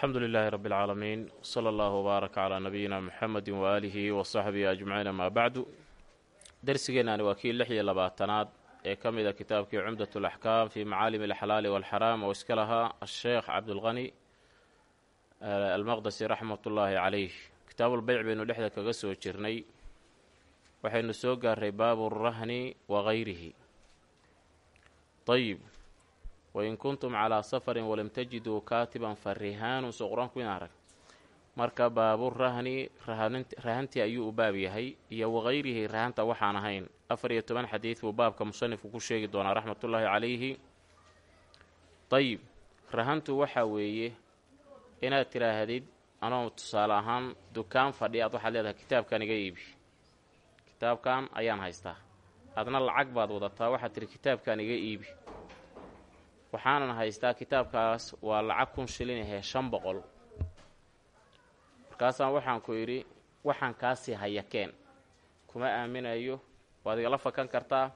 alxamdu lilaahi rabbi اlcaalamiin wsala allahu wbaaraka calaa nabiyina muxamedi waaalihi wa saxbihi ajmaciin amaa bacdu dersigeenani waa kii lix iyo labaatanaad ee ka mida kitaabkii cumdat alaxkaam fii macaalim alxalaali walxaraam oo iska lahaa asheekh cabdulqani almaqdasi raxmat ullaahi calayh kitaabulbeyc baynu dhexda kaga soo jirnay waxaynu soo gaaray baabu rahni wa gayrihi ayib wain kuntum calaa safarin walam tajiduu kaatiban fa rihaanun soo qur'aanku in arag marka baaburahni rahantii ayuu u baab yahay iyo wagayrihi rahanta waxaan ahayn afar iyo toban xadiid buu baabka musanifku ku sheegi doonaa raxmatullaahi calayhi dayib rahantu waxaa weeye inaad tiraahdid anoo tusaale ahaan dukaan fadhi aad waxaad leedahay kitaabkan iga iibi kitaabkan ayaan haystaa adna lacag baad wadataa waxaad tihi kitaabkan iga iibi waxaanan haystaa kitaabkaas waa lacag kun shilin ahee shan boqol. Markaasaan waxaan ku yidhi waxaan kaasii haya keen kuma aaminayo waad igala fakan kartaa.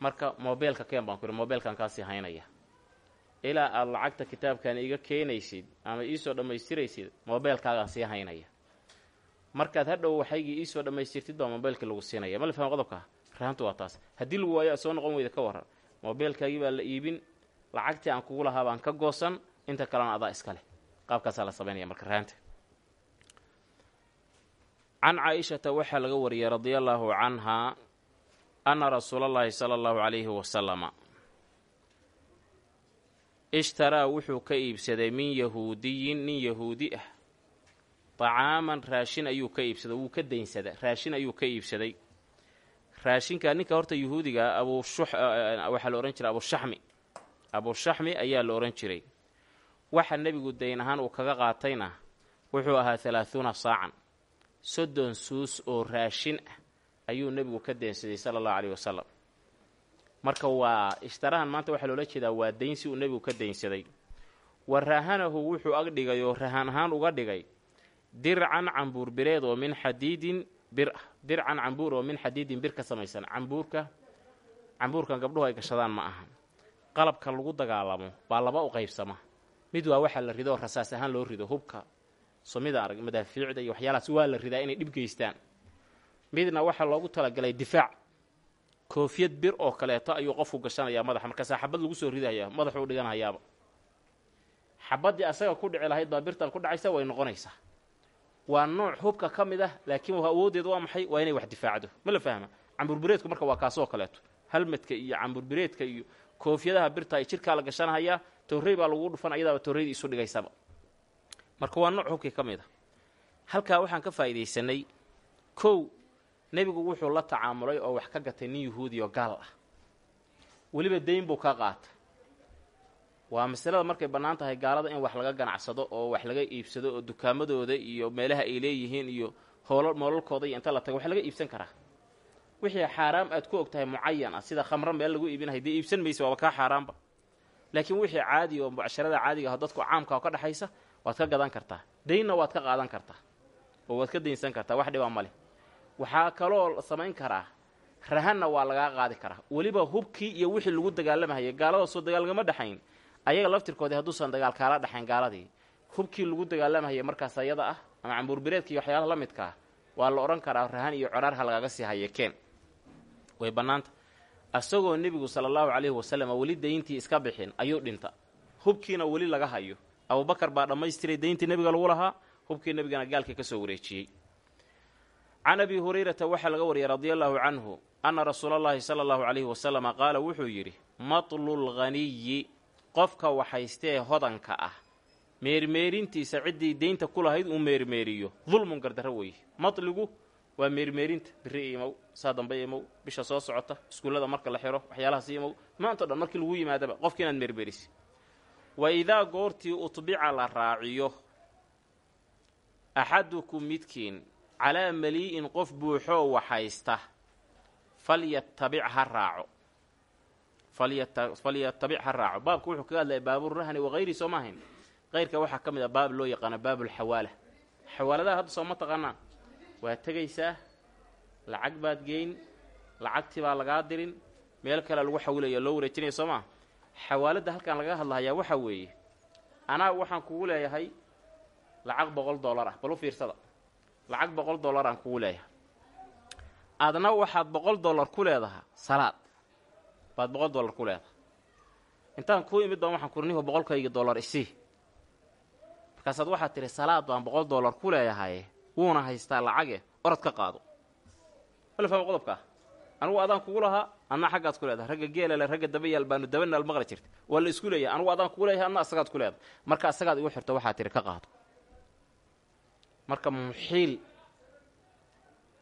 Marka mobeelka keen baan ku yidhi mobeelkan kaasii haynaya. Ilaa aada lacagta kitaabkan iga keenaysid ama iisoo dhammaystiraysid mobeelkaagaan sii haynaya. Markaad hadhow waxaygii iisoo dhammaystirtid baa mobeelkii lagu siinaya. Ma la fahma qodobka rahantu waa taas. Haddii lagu waayo soo noqon weyda ka waran. Mobeelkaagii baa la iibin lacagtii aan kugu lahaa baan ka goosan inta kalena adaa iska leh. Qaabkaasaa la samaynaya marka rahanta can caa-ishata waxaa laga wariyay radia allaahu canhaa anna rasuulallaahi sala allahu calayhi wasalama. Ishtaraa wuxuu ka iibsaday min yahuudiyin nin yahuudi ah. Dacaaman raashin ayuu ka iibsaday wuu ka daynsada raashin ayuu ka iibsaday. Raashinka ninka horta yahuudiga abuushu waxaa la odhan jiray abushaxmi abushaxmi ayaa la odhan jiray. Waxa nebigu dayn ahaan uu kaga qaatayna wuxuu ahaa halaahuuna saacan. Soddon suus oo raashin ah ayuu nebigu ka deensaday sala allahu caleyhi wasalam marka waa ishtarahan maanta waxaa loola jeedaa waa daynsi uu nebigu ka daynsaday wa rahanahu wuxuu ag dhigay oo rahan ahaan uga dhigay dircan cambuur bireed oo min xadiidin bir ah dircan cambuur oo min xadiidin bir ka samaysan. Cambuurka cambuurkan gabdhuhu ay gashadaan ma aha qalabka lagu dagaalamo baa laba u qaybsama. Mid waa waxaa la rido oo rasaas ahaan loo rido hubka. Somida arag madaafiicda iyo waxyaalahaas waa la ridaa inay dhib geystaan. Midna waxaa loogu talagalay difaac. Koofiyad bir oo kaleeto ayuu qofku gashanayaa madaxa. Markaasaa xabad lagu soo ridaya madaxuu dhiganayaaba. Xabaddii asaga ku dhici lahayd baa birtan ku dhacaysa way noqonaysaa. Waa nooc hubka ka mid ah laakiin awooddeedu waa maxay? Waa inay wax difaacdo. Ma la fahma. Camburbireedku marka waa kaasoo kaleeto. Halmadka iyo camburbireedka iyo koofiyadaha birta ay jirkaa la gashanahayaa toorrey baa lagu dhufan ayadaaba toorreydii isu dhigaysaba. Marka waa nooc hubkii ka mid a halkaa waxaan ka faa'iidaysanay kow nebigu wuxuu la tacaamulay oo wax ka gatay nin yahuudi oo gaal ah. Weliba dayn buu ka qaatay. Waa masalada markay bannaan tahay gaalada in wax laga ganacsado oo wax laga iibsado oo dukaamadooda iyo meelaha ay leeyihiin iyo hoolo moolalkooda iyo inta la tago wax laga iibsan karaa wixii xaaraam aad ku og tahay mucayan ah sida khamro meel lagu iibinahay dee iibsan maysa waaba kaa xaaraanba laakiin wixii caadi oo mucsharada caadiga ah dadku caamka ka dhexaysa waad ka gadan kartaa. Daynna waad ka qaadan kartaa oo waad ka daynsan kartaa wax dhibaa maleh waxaa kaloo samayn karaa rahanna waa lagaa qaadi karaa. Weliba hubkii iyo wixii lagu dagaalamahayay gaalada soo dagaalgama dhexayn ayaga laftirkoodii hadduusan dagaal kaala dhexayn gaaladii. Hubkii lagu dagaalamahayay markaas ayada ah ama cambuurbireedka iyo waxyaalaha la midka ah waa la odhan karaa rahan iyo coraarha lagaga sii haya keen way bannaanta. Asagoo nebigu sala allahu calayhi wasalam weli dayntii iska bixin ayuu dhinta. Hubkiina weli laga hayo. Abubakar baa dhammaystiray dayntii nebiga lagu lahaa hubkii nebigana gaalkii ka soo wareejiyey. Can abi hurayrata waxaa laga wariyay radia allaahu canhu anna rasuula allahi sala allahu calayhi wasalama qaala wuxuu yidhi matlulghaniyi qofka waxaystee hodanka ah. Meermeerintiisa ciddii deynta ku lahayd uu meermeeriyo. Dulmun gardarro weeye matligu waa meermeerinta biri imow saa dambe imow bisha soo socota iskuullada marka la xiro waxyaalahaas imow. Maantao dhan markii lagu yimaadaba qofki inaad meermeerisi. Wa idaa goortii utbica la raaciyo axadukum midkiin calaa malii'in qof buuxoo waxaysta falyatabic ha raaco. Falyatabic ha raaco. Baabka wuxuu kaga hadlaya baaburahni wakayri soo maahayn. Qayrka waxaa ka mid a baab loo yaqaano baabulxawaala xawaaladaha hadda soo ma taqaanaa waa tegaysaa lacag baad geyn lacagtii baa lagaa dirin meel kale lagu xawilaya loo wareejinaya soo maa xawaaladda halkaan laga hadlahayaa waxaa weeye anaa waxaan kugu leeyahay lacag boqol dollar ah bal u fiirsada. Lacag boqol dollar aan kugu leeyahay. Adna waxaad boqol dollar ku leedaha salaad. Baad boqol dollar ku leedahay. Intaan kuu imid baan waxaan kurniho boqolkayga dollar isii markaasaad waxaad tidhi salaad baan boqol dollar ku leeyahay wuuna haystaa lacage orod ka qaado. Wala fahma qodobkaa anugu adaan kugu lahaa adna xaggaad ku leedahay. Ragga geelale ragga dabayaal baanu dabanaal maqli jirta waa la isku leeyahay. Anugu adaan kugu leeyahay adna asagaad ku leedahay. Marka asagaad igu xirto waxaad tihi ka qaado. Marka muxiil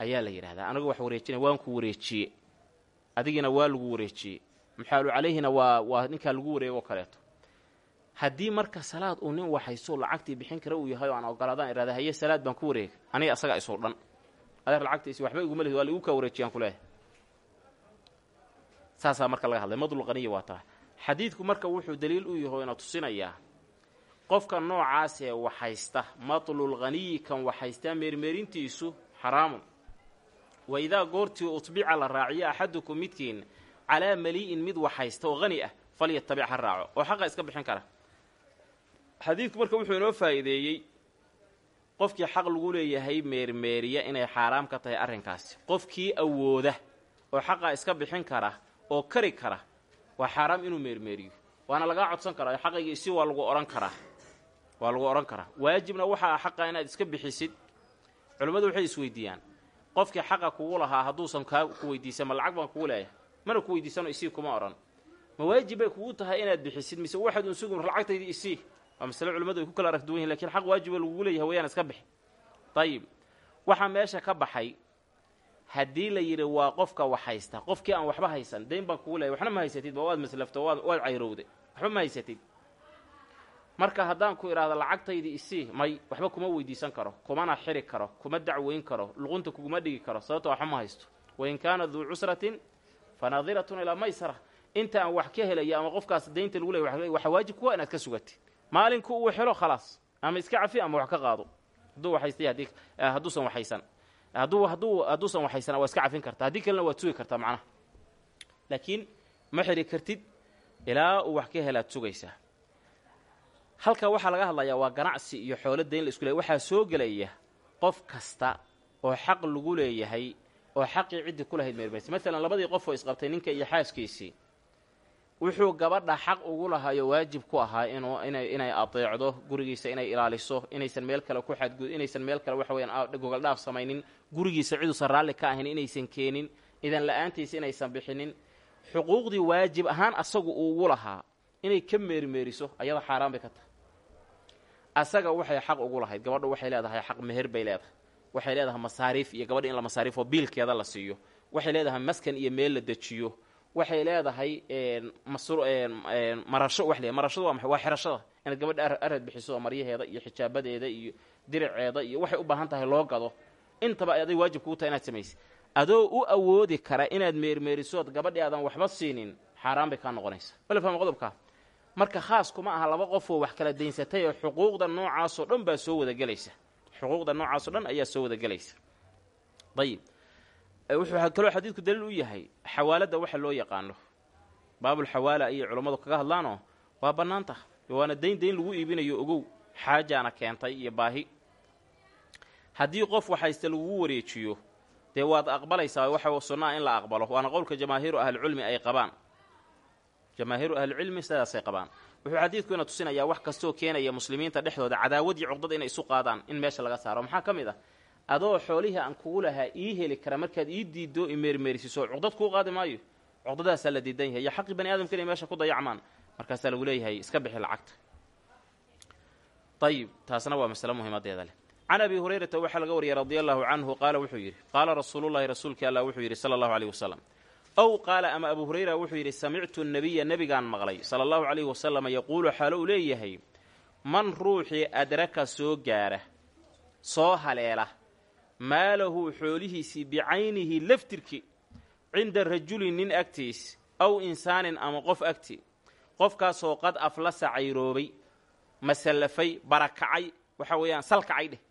ayaa la yidhahdaa anigu wax wareejinay waan ku wareejiye. Adigina waa lagu wareejiyey muxaalu calayhina waa waa ninkaa lagu wareego kaleeto haddii marka salaad uu nin waxayso lacagtii bixin kara uu yahay oo aan ogolaadaan irahda haye salaad baan ku wareega aniga asagaa isoo dhan. Adeer lacagtiisi waxba iguma lihid waa laigu kaa wareejiyaan kuleeyahay saasaa marka laga hadlay madul qaniya waa tahay. Xadiidku marka wuxuu daliil u yaho ina tusinayaa qofka noocaasee waxaysta matlul qaniyi kan waxaystaa meermeerintiisu xaraamun. Wa idaa goortii utbica la raaciyo axadukum midkiin calaa malii'in mid waxaysta oo qani ah falyatabic ha raaco. Oo xaqa iska bixin kara xadiidku marka wuxuu inoo faa'iideeyey qofkii xaq lagu leeyahay meermeeriya inay xaaraam ka tahay arrinkaasi. Qofkii awooda oo xaqaa iska bixin kara oo kari kara waa xaaraam inuu meermeeriyo. Waana lagaa codsan karaa xaqayga isi waa lagu odhan karaa. Waa lagu odhan karaa. Waajibna waxaa xaqa inaad iska bixisid. Culimmadu waxay isweydiiyaan qofkii xaqa kugu lahaa hadduusan kaa ku weydiisan ma lacag baan kugu leeyahay. Mana ku weydiisano isii kuma odhan ma waajib bay kugu tahay inaad bixisid mise waxaad un sugun lacagtaydii isii waa masale culimmadu ay ku kala arag duwan yihiin xaq waajiba lagugu leeyahay wayaan iska bixi. Dayib waxaa meesha ka baxay haddii la yidhi waa qofka wax haysta qofkii aan waxba haysan dayn baan kugu leeyahy waxna ma haysatid waad maslafto waad waad cayrowde waxba ma haysatid. Marka haddaan ku idhaahdo lacagtaydii isii may waxba kuma weydiisan karo kumana xiri karo kuma dacweyn karo luqunta kuguma dhigi karo sababto waxba ma haysto. Wain kaana duu cusratin fa naadiratun ilaa maysara inta aan wax ka helayo ama qofkaas daynta lagu leeyay waxa waajib kuwa inaad ka sugatid maalinku uu helo khalaas. Ama iska cafi ama wax ka qaado. Hadduu waxaystay haddii hadduusan waxaysan. Hadduu hadduu hadduusan waxaysan waa iska cafin kartaa haddii kalena waad sugi kartaa macnaha. Laakiin ma xiri kartid ilaa uu wax ka helaad sugaysaa halka waxaa laga hadlayaa waa ganacsi iyo xoolo dayn la isku leeyahy waxaa soo gelaya qof kasta oo xaq lagu leeyahay oo xaqii ciddii ku lahayd meermaysa labadii qof oo isqabtay ninka iyo xaaskiisii wuxuu gabadha xaq ugu lahaayo waajib ku ahaa inay adeecdo gurigiisa inay ilaaliso inaysan meel kale ku xadgud inaysan meel kale waxa weyaan gogoldhaaf samaynin gurigiisa ciduusan raalli ka ahayn inaysan keenin idan la'aantiisa inaysan bixinin. Xuquuqdii waajib ahaan asagu uugu lahaa inay ka meermeeriso ayada xaaraan bay ka tahay. Asaga waxay xaq ugu lahayd gabadha waxay leedahay xaq meher bay leedahay. Waxay leedahay masaariif iyo gabadha in la masaariifo biilkeeda la siiyo. Waxay leedahay maskan iyo meel la dejiyo waxay leedahay marasho wa marashadu waa maxay? Waa xirashada. Inaad gabadha arad bixiso maryaheeda iyo xijaabadeeda iyo diriceeda iyo waxay u baahan tahay loo gado. Intaba aday waajib kuu tahay inaad samaysid. Adoo u awoodi kara inaad meermeerisood gabadhii aadan waxba siinin xaaraan bay kaa noqonaysa wala fahma qodobkaa marka khaas kuma aha laba qofoo wax kala daynsatay oo xuquuqda noocaasoo dhan baa soo wada gelaysa. Xuquuqda noocaasoo dhan ayaa soo wada gelaysa. Ayib wuxuu kaloo xadiidku daliil u yahay xawaaladda waxa loo yaqaano. Baabulxawaala ayay culammadu kaga hadlaanoo waa bannaan waana dayn dayn lagu iibinayo ogow xaajaana keentay iyo baahi. Haddii qof waxayste lagugu wareejiyo dee waad aqbalaysaa waxa sunnaa in la aqbalo. Waana qowlka jamaahiiru ahlicilmi ay qabaan. Jamaahiiru ahlicilmi sidaasay qabaan. Wuxuu xadiidku ina tusinayaa wax kastoo keenaya muslimiinta dhexdooda cadaawadii cuqdad inay isu qaadaan in meesha laga saaro. Maxaa ka mid ah adoo xoolihii aan kugu lahaa ii heli kara markaad ii diiddo i meermeerisiso cuqdad kuu qaadi maayo. Cuqdadaasaa la diidan yahay. Iyo xaqii bani aadamka inay meesha ku dayacmaan. Markaasaa lagu leeyahay iska bixi lacagta. Ayib taasna waa masale muhiimadeeda leh. Can abi hurayrata waxaa laga wariyay radia allahu canhu qaala wuxuu yidhi qaala rasuulullahi rasuulkii allah wuxuu yidhi sala allahu aleyh wasalam ow qaala ama abu hurayra wuxuu yidhi samictu nabiya nebigaan maqlay. Sala allahu calayhi wasalama yaquulu xaalo uu leeyahay man ruuxii adraka soo gaara soo haleela maalahu xoolihiisii bicaynihi laftirki cinda rajulin nin agtiis aw insaanin ama qof agti. Qofkaasoo qad aflasa cayroobay masallafay barakacay waxa weeyaan salkacay dheh.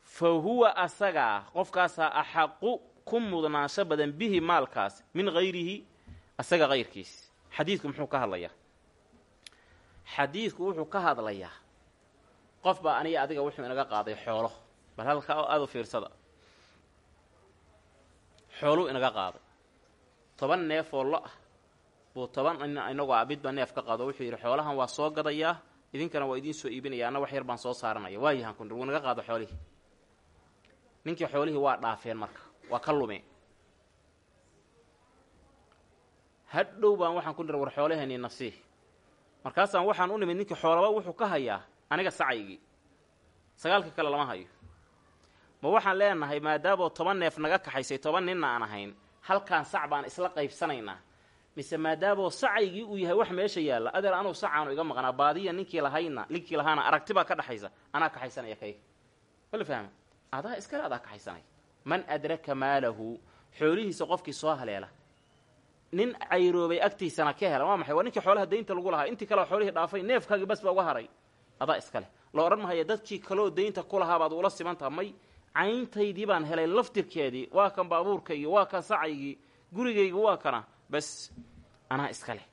Fa huwa asagaa qofkaasaa axaqu ku mudnaansho badan bihi maalkaas min hayrihi asaga hayrkiis xadiidku muxuu ka hadlayaa. Xadiidku wuxuu ka hadlayaa qof baa aniga adiga wuxuu inaga qaaday xoolo bal halka aada u fiirsada xooluu inaga qaaday. Toban neef oo lo ah buu toban inagu a midba neef ka qaado. Wuxuu yidhi xoolahan waa soo gadayaa idinkana waa idiin soo iibinaya anna wax yar baan soo saaranaya waayahan kun wuu naga qaado xoolihii. Ninkii xoolihii waa dhaafeen marka waa ka lumeen. Hadhow baan waxaan ku nira war xoolaheenii nasiih. Markaasaan waxaan u nimid ninkii xoolaba wuxuu ka hayaa aniga sacaygii sagaalka kale lama hayo ma waxaan leenahay maadaamoo toban neef naga kaxaysay toban ninna aan ahayn halkaan sac baan isla qaybsanaynaa. Mise maadaamoo sacaygii uu yahay wax meesha yaalla adeer anuu sacaanu iga maqnaa baadiya ninkii lahayna ninkii lahaana aragti baa ka dhexaysa anaa kaxaysanaya kayga mala fahma adaa iskale adaa kaxaysanaya man adraka maalahu xoolihiisa qofkii soo haleela. Nin cayroobay agtiisana ka hela waa maxay? Waa ninkii xoolaha daynta lagu lahaa. Intii kaleo xoolihii dhaafay neefkaagii bas baa uga haray. Adaa iska leh la odhan mahaya dadkii kaloo daynta ku lahaa baad ula simantaha may cayntaydii baan helay laftirkeedii waa kan baabuurkaygii waa kan sacaygii gurigaygi waa kana bas anaa iska leh.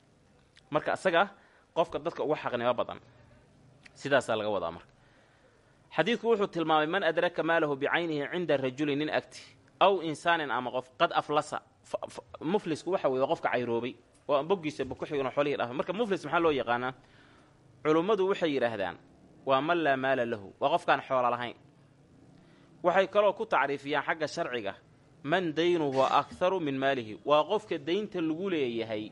Marka isaga qofka dadka uga xaqnimo badan. Sidaasaa laga wadaa marka. Xadiidku wuxuu tilmaamay man adraka maalahu bicaynihi cinda rajuli nin agti aw insaanin ama qof qad aflasa. Muflisku waxa weeye qofka cayroobay oo boggiisa ku xigno xoolihii dhaafay marka muflis maxaa loo yaqaanaa? Culummadu waxay yidhaahdaan waa man laa maala lahu waa qofkaan xoolo lahayn waxay kaloo ku tacriifiyaan xagga sharciga. Man daynuhu akharu min maalihi. Waa qofka daynta lagu leeyahay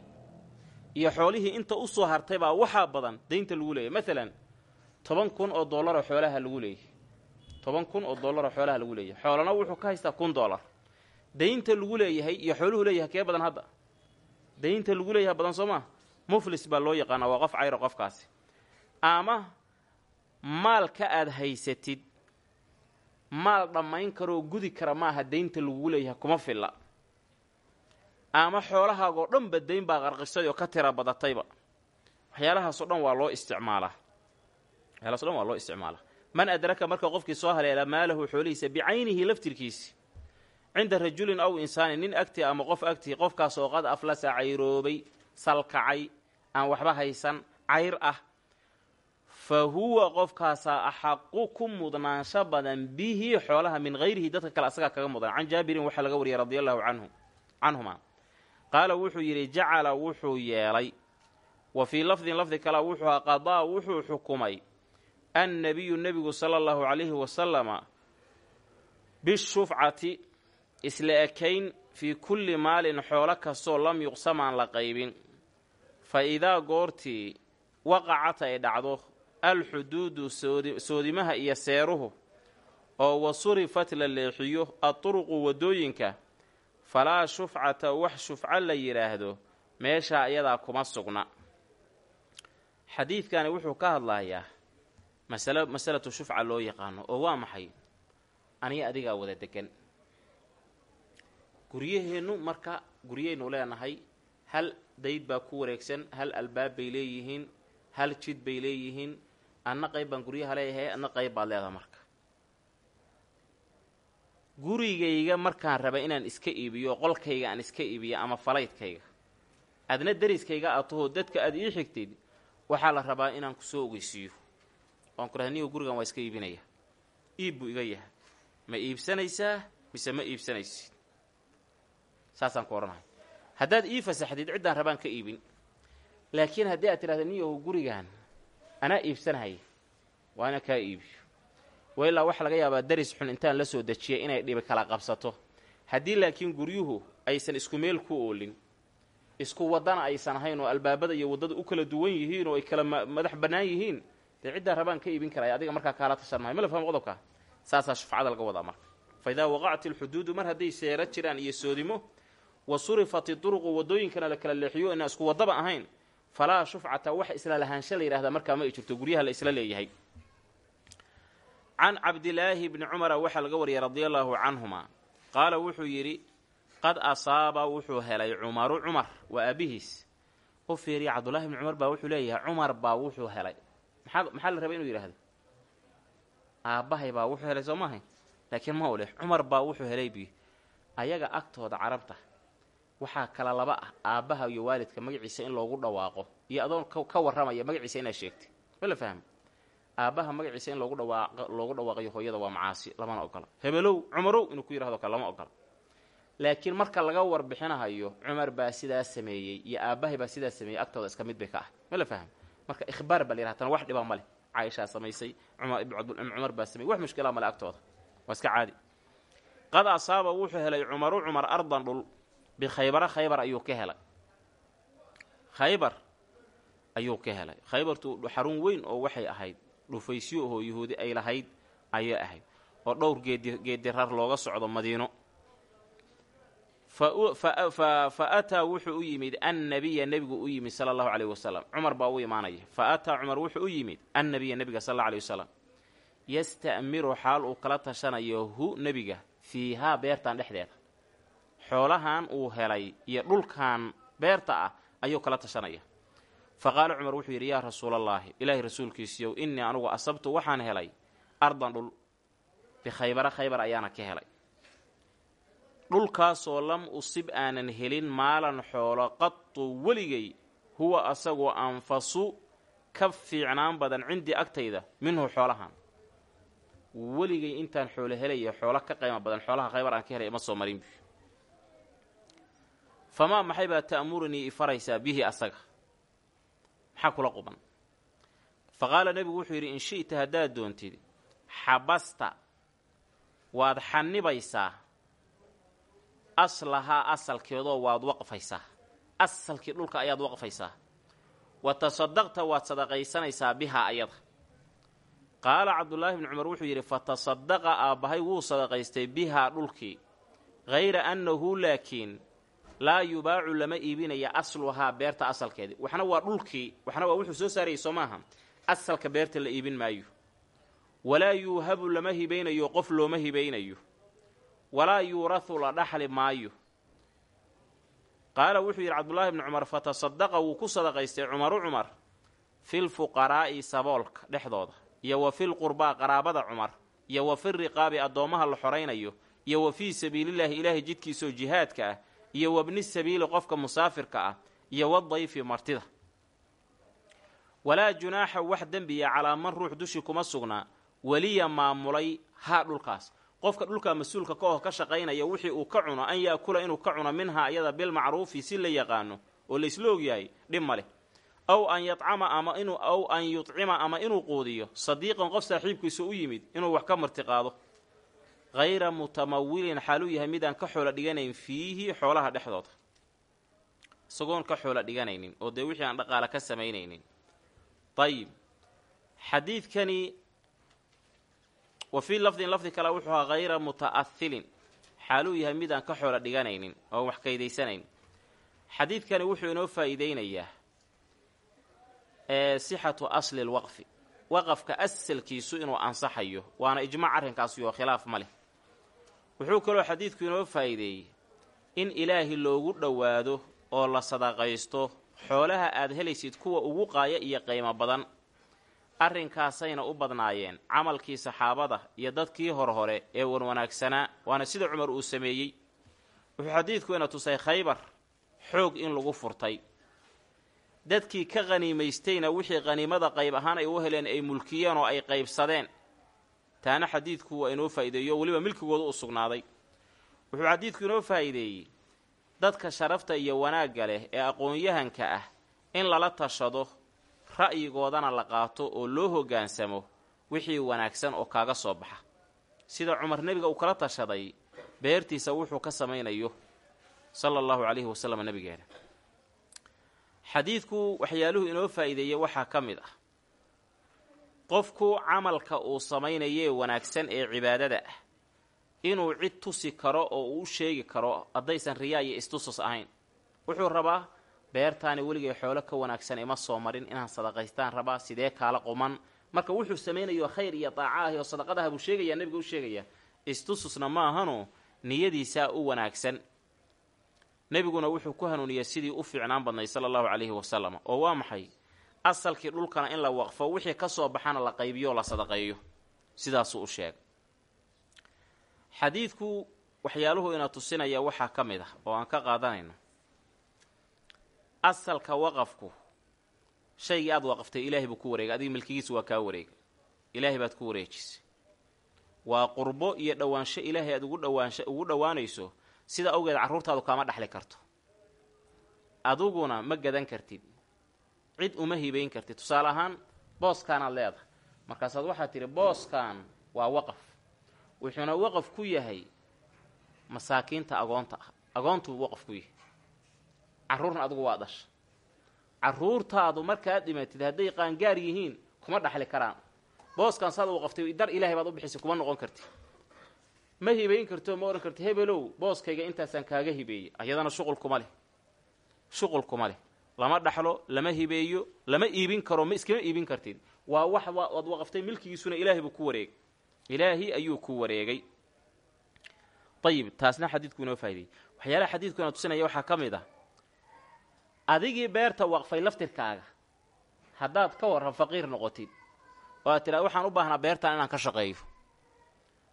iyo xoolihii inta u soo hartay baa waxaa badan daynta lagu leeyahay. Maalan toban kun oo dollaroo xoolaha lagu leeyahay. Toban kun oo dollaroo xoolaha lagu leeyahay. Xoolana wuxuu ka haystaa kun dollar daynta lagu leeyahay iyo xooluhu leeyahay kee badan hadda? Daynta lagu leeyahay badan soo maa muflis baa loo yaqaanaa waa qof cayra qofkaasi. Ama maalka aad haysatid maal dhammayn karoo gudi kara maaha daynta lagugu leeyahay kuma filla. Ama xoolahaagoo dhanba dayn baa qarqisay oo ka tira badatayba. Waxyaalahaasoo dhan waa loo isticmaalaa waxyaalahaso dhan waa loo isticmaalaa man adraka marka qofkii soo haleela maalahu xoolihiisa bicaynihi laftirkiisi. Cinda rajulin aw insaanin nin agti ama qof agtii qofkaas oo qad aflasa cayroobay salkacay aan waxba haysan cayr ah fa huwa qofkaasaa axaqu ku mudnaansho badan bihi xoolaha min hayrihi dadka kale asagaa kaga mudan can jaabirin waxaa laga wariyay radi allahu canhu canhuma qaala wuxuu yidhi jacala wuxuu yeelay wa fii lafdin lafdi kale wuxuu ha qadaa wuxuu xukumay annabiyu nebigu sala allahu calayhi wasalama bishufcati isla ekayn fii kulli maalin xoolo kastoo lam yuqsam aan la qaybin fa idaa goortii waqacat ay dhacdo alxuduudu soodimaha iyo seeruhu oo wa surifat la leexiyo adturuqu waddooyinka falaa shufcata wax shufco la yidhaahdo meeshaa iyadaa kuma sugna. Xadiidkani wuxuu ka hadlayaa masalo masalatu shufca loo yaqaano oo waa maxay? Aniga adigaa wada degan guryaheennu marka guryaynu leenahay hal dayd baa ku wareegsan hal albaab bay leeyihiin hal jid bay leeyihiin anna qayb baan guryaha leeyahay adna qayb baad leedaha marka. Gurigayga markaan raba inaan iska iibiyo qolkayga aan iska iibiyo ama falaydkayga adna dariskayga aad tahoo dadka aad ii xigtid waxaa la rabaa inaan ku soo ogeysiiyo. Oan ku dhahay gurigan waa iska iibinaya. Iib buu iga yahay. Ma iibsanaysaa mise ma iibsanaysid? Saasaan ku odhanahay haddaad ii fasaxdid ciddaan rabaan ka iibin. Laakiin haddii aad tidhahda niyahu gurigan anaa iibsanahaya waa ina kaa iibiyo wa ilaa waxaa laga yaabaa daris xun intaan la soo dejiyay inay dhibi kala qabsato. Haddii laakiin guryuhu aysan isku meel ku oolin isku waddana aysan ahayn oo albaabada iyo waddada u kala duwan yihiin oo ay kala madax bannaan yihiin dee ciddaan rabaan ka iibin karaya. Adiga markaa kaala tashan mahay ma la fahmo qodobkaa saasaa shufcada laga wadaa marka. Fa idaa waqacat ilxuduudu mar hadday seero jiraan iyo soodimo wa surifat iduruqu waddooyinkana la kala leexiyo inaan isku waddaba ahayn falaa shufcata wax isla lahaansha la yidhahdaa markaa ma ay jirto guryaha la isla leeyahay. Can cabdilaahi bni cumara waxaa laga wariyay radia allaahu canhuma qaala wuxuu yidhi qad asaaba wuxuu helay cumaru cumar waa aabihiis. U fiiriya cabdullaahi bni cumar baa wuxuu leeyahay cumar baa wuxuu helay. Maxaa maxaa la rabay inuu yidhahdo aabbahay baa wuxuu helay soo maahay laakiin ma u leh. Cumar baa wuxuu helay bi ayaga agtooda carabta waxaa kala laba ah aabbaha iyo waalidka magaciisa in loogu dhawaaqo. Iyo adoon ka warramaya magaciisa inaad sheegtay. Ma la fahmo aabbaha magaciisa in loogu dhawaaq loogu dhawaaqayo hooyada waa macaasi lamana ogola. Hebelow cumarow inuu ku yihahdo kale lama ogola. Laakiin marka laga warbixinahayo cumar baa sidaa sameeyey iyo aabbahay baa sidaa sameeyey agtooda iska mid bay ka ah. Ma la faham marka ikhbaar baa la yiraha tana wax dhibaa ma leh. Caaishaa samaysay cumar baa sameeyey. Wax mushkilaa male agtooda. Waa iska caadi. Qad asaaba wuxuu helay cumaru cumar ardan dhul bikhaybara khaybar ayuu ka helay khaybar ayuu ka helay khaybartu xarun weyn oo waxay ahayd dhufaysyo oo yahuudi ay lahayd ayay ahayd oo dhowr geedi geedirar looga socdo madiino fa ataa wuxuu u yimid annabiya nebigu u yimid sala allahu caleyhi wasalam cumar baa u imaanaya fa ataa cumar wuxuu u yimid annabiya nebiga sal alla aleyh wasalam yasta'miru xaal uu kala tashanayo hu nebiga fiihaa beertan dhexdeeda xoolahan uu helay iyo dhulkan beerta ah ayuu kala tashanaya. Fa qaala cumar wuxuu yidhi yaa rasuulallaahi ilaahay rasuulkiisiiyow innii anugu asabtu waxaan helay ardan dhul bikhaybara khaybar ayaana ka helay. Dhulkaasoo lam usib aanan helin maalan xoolo qatu weligay huwa asagoo anfasu ka fiicnaan badan cindii agtayda minhu xoolahan. Weligay intaan xoolo helaya xoolo ka qaymo badan xoolaha khaybar aan ka helay ima soo marin famaa maxay baa ta'murunii ifaraysaa bihi asaga maxaa kula quban fa qaala nebigu wuxuu yidhi in shi'ta haddaad doontid xabasta waad xanibaysaa aslahaa asalkeedoo waad waqfaysaa asalkii dhulka ayaad waqfaysaa wa tasadaqta waad sadaqaysanaysaa bihaa ayada qaala cabdullaahi bni cumar wuxuu yidhi fa tasadaqa aabbahay wuu sadaqaystay bihaa dhulkii hayra annahu laakiin laa yubaacu lama iibinaya asluhaa beerta asalkeedii waxna waa dhulkii waxna waa wuxuu soo saarayay soo maaha. Asalka beerta la iibin maayo. Walaa yuuhabu lama hibaynayo qof looma hibaynayo. Walaa yuurahu la dhaxli maayo. Qaala wuxuu yidhi cabdullaahi bni cumar fa tasadaqa wuu ku sadaqaystay cumaru cumar filfuqaraa'i saboolka dhexdooda iyo wa filqurbaa qaraabada cumar iyo wa firiqaabi addoommaha la xoraynayo iyo wa fii sabiilillaahi ilaahay jidkiisaoo jihaadka ah iyo wabni sabiili qofka musaafirka ah iyo wadayfi martida. Walaa junaaxa wax dembiya calaa man ruux dushii kuma sugnaa. Weliya maamulay haa dhulkaas. Qofka dhulkaa mas'uulka ka oh ka shaqaynaya wixii uu ka cuno an yaakula inuu ka cuno minhaa iyada bilmacruufi si la yaqaano oo laysla ogyahay dhib ma leh. Aw an yacama ama inuu aw an yudcima ama inuu quudiyo sadiiqan qof saaxiibkiisa u yimid inuu wax ka martiqaado hayra mutamawilin xaaluu yahay midaan ka xoolo dhiganayn fiihi xoolaha dhexdooda isagoon ka xoolo dhiganaynin oo dee wixii aan dhaqaala ka samaynaynin ayib xadiidkani wa fii lafdin lafdi kale wuxuu ahaa hayra muta'ahilin xaaluu yahay midaan ka xoolo dhiganaynin oon wax kaydaysanayn xadiidkani wuxuu inoo faa'iideynayaa sixatu asli lwaqfi waqafka asalkiisu inuu ansaxayo waana ijmaac arrinkaasi oo khilaaf ma leh wuxuu kaloo xadiidku inoo faa'iideeyey in ilaahi loogu dhowaado oo la sadaqaysto xoolaha aad helaysid kuwa ugu qaaya iyo qiimo badan. Arrinkaasayna u badnaayeen camalkii saxaabada iyo dadkii hor hore ee wanwanaagsanaa waana sida cumar uu sameeyey. Wuxuu xadiidku ina tusay khaybar xoog in lagu furtay. Dadkii ka qhaniimaystayna wixii qhaniimada qayb ahaan ay u heleen ay mulkiyeen oo ay qaybsadeen taana xadiidku waa inoo faa'iideeyo weliba milkigooda u sugnaaday. Wuxuu xadiidku inoo faa'iideeyey dadka sharafta iyo wanaagga leh ee aqoon-yahanka ah in lala tashado ra'yigoodana la qaato oo loo hoggaansamo wixii wanaagsan oo kaaga soo baxa. Sida cumar nebiga uu kala tashaday beertiisa wuxuu ka samaynayo sala allahu calayhi wasalam nebigeena. Xadiidku waxyaaluhu inoo faa'iideeyey waxaa ka mid ah qofku camalka uu samaynayee wanaagsan ee cibaadada ah. Inuu cid tusi karo oo uu u sheegi karo haddaysan riyaa iyo istusus ahayn. Wuxuu rabaa beertaani weligay xoolo ka wanaagsan ima soo marin inaan sadaqaystaan rabaa sidee kaala quman. Marka wuxuu samaynayo khayr iyo daaca ahi oo sadaqadaha buu sheegayaa nebiga u sheegayaa. Istususna ma ahano niyadiisaa u wanaagsan. Nebiguna wuxuu ku hanuuniyey sidii u fiicnaan badnay sala allahu calayhi wasalam oo waa maxay asalkii dhulkana in la waqfo wixii ka soo baxana la qaybiyo la sadaqeeyo. Sidaasuu u sheegay. Xadiidku waxyaaluhu ina tusinaya waxaa ka mid ah oo aan ka qaadanayno. Asalka waqafku shaygii aada waqaftay ilaahay buu ku wareegay. Adiga milkigiisu waa kaa wareegay. Ilaahay baad ku wareejisay waa qurbo iyo dhowaansho ilaahay aad ugu dhawaansho ugu dhowaanayso sida awgeed carruurtaadu kaama dhexli karto. Aduguna ma gadan kartid cid uma hibayn kartid. Tusaale ahaan booskaanaad leedahay. Markaasaad waxaad tidhi booskan waa waqaf wuxuuna waqaf ku yahay masaakiinta agoonta ah. Agoontuu waqaf ku yahay. Carruurna adugu waa dhasha carruurtaadu markaad dhimatid hadday qaangaar yihiin kuma dhaxli karaan. Booskan saad waqaftay dar ilaahay baad u bixisay kuma noqon karti ma hibayn karto ma odhan karti hebelow booskayga intaasaan kaaga hibeeyey. Ayadana shuqul kuma leh. Shuqul kuma leh lama dhaxlo lama hibeeyo lama iibin karo ma iskama iibin kartid waa wax waad waqaftay milkigiisuna ilaahay buu ku wareegay. Ilaahi ayuu ku wareegay. Ayib taasna xadiidku inoo faa'idayy waxyaalaha xadiidku ina tusinaya waxaa ka mid ah. Adigii beerta waqfay laftirkaaga haddaad ka warran faqiir noqotid oo aad tidhahda waxaan u baahnaa beertan inaan ka shaqeeyo.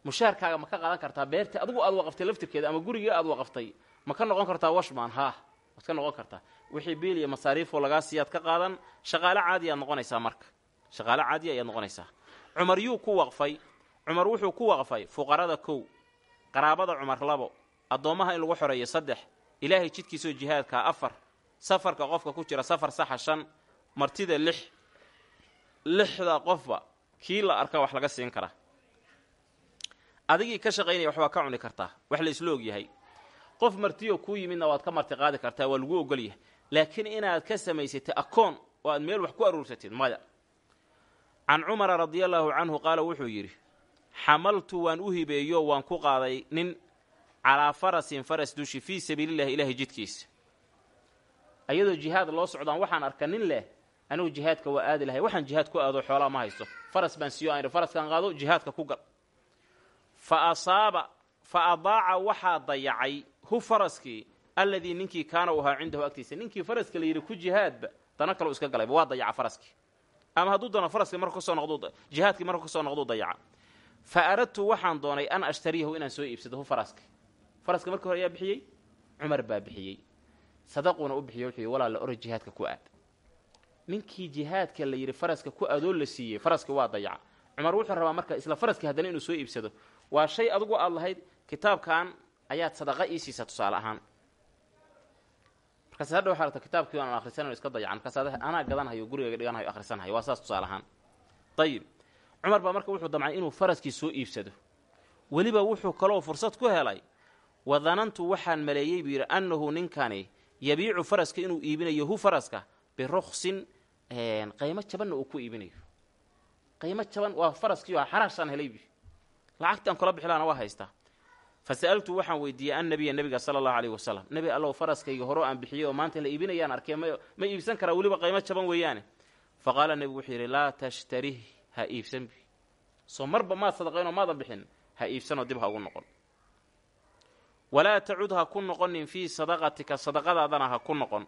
Mushaarkaaga ma ka qaadan kartaa beerta adigu aad waqaftay laftirkeeda ama gurigii aad waqaftay ma ka noqon kartaa washman haa waad ka noqon kartaa wixii biil iyo masaariifoo lagaa siiyaad ka qaadan shaqaale caadi aad noqonaysaa marka. Shaqaale caadi ayaad noqonaysaa. Cumar yuu ku waqfay. Cumar wuxuu ku waqfay fuqarada kow. Qaraabada cumar labo. Addoommaha in lagu xoreeyo saddex. Ilaahay jidkiisoo jihaadkaa afar. Safarka qofka ku jira safar saxa shan. Martida lix. Lixda qofba. Kii la arka wax laga siin karaa adigii ka shaqaynaya wax waa ka cuni kartaa. Wax la isla og yahay qof martiyoo kuu yimidna waad ka marti qaadi kartaa waa lagu ogol yahay. Laakiin inaad ka samaysatay akoon oo aad meel wax ku aruursatid maya. Can cumara radia allaahu canhu qaala wuxuu yidhi xamaltu waan u hibeeyo waan ku qaaday nin calaa farasin faras dushi fii sabiilillahi ilaahay jidkiisa ayadoo jihaad loo socdaan waxaan arka nin leh anigu jihaadka waa aadi lahay waxaan jihaad ku aado xoolaa ma haysto. Faras baan siiyo aan faraskaan qaado jihaadka ku gal. Fa asaaba fa adaaca waxaa dayacay hu faraskii alladii ninkii kaana u ahaa cindahu agtiisa. Ninkii faraska la yidhi ku jihaadba. Dana kaleu iska galayba waa dayaca faraskii ama hadduu doono faraskii marka ka soo noqd jihaadkii marka ka soo noqduu dayaca. Fa aradtu waxaan doonay an ashtariyahu inaan soo iibsado hu faraska faraska markii hore ayaa bixiyey? Cumar baa bixiyey. Sadaquuna u bixiyo wuxuu yidhi walaa la oro jihaadka ku aad. Ninkii jihaadka la yidhi faraska ku aadoo la siiyey. Faraskii waa dayaca. Cumar wuxuu rabaa marka isla faraskii haddana inuu soo iibsado. Waa shay adugu aad lahayd kitaabkan ayaad sadaqa ii siisa tusaale ahaan. Markaas hadha waxaa rata kitaabkii aan akhrisanayno iska dayacan markaas anaa gadanhayo gurigayga dhiganhayo akhrisanhayo waa saas tusaale ahaan. Ayib cumar baa marka wuxuu damcay inuu faraskii soo iibsado. Weliba wuxuu kaloo fursad ku helay wadanantu waxaan maleeyey buu yidhi annahu ninkani yabiicu faraska inuu iibinayo hu faraska biruksin qaymo jabanna uu ku iibinayo. Qaymo jaban waa faraskiio xaraashaan helaybi lacagtaan kula bixi waa haystaa fa sa'altu waxaan weydiiyey annabiya nebiga sala allahu aleyhi wasalam nebi allow faraskayga hore aan bixiyey oo maanta la iibinayaan arkee ma iibsan karaa weliba qaymo jaban weeyaane fa qaala nebigu wuxuu yidhi laa tashtarih ha iibsan bi soo marba maad sadaqaynoo maadan bixin ha iibsanoo dib ha ugu noqon walaa tacud ha ku noqonin fii sadaqatika sadaqadaadana ha ku noqon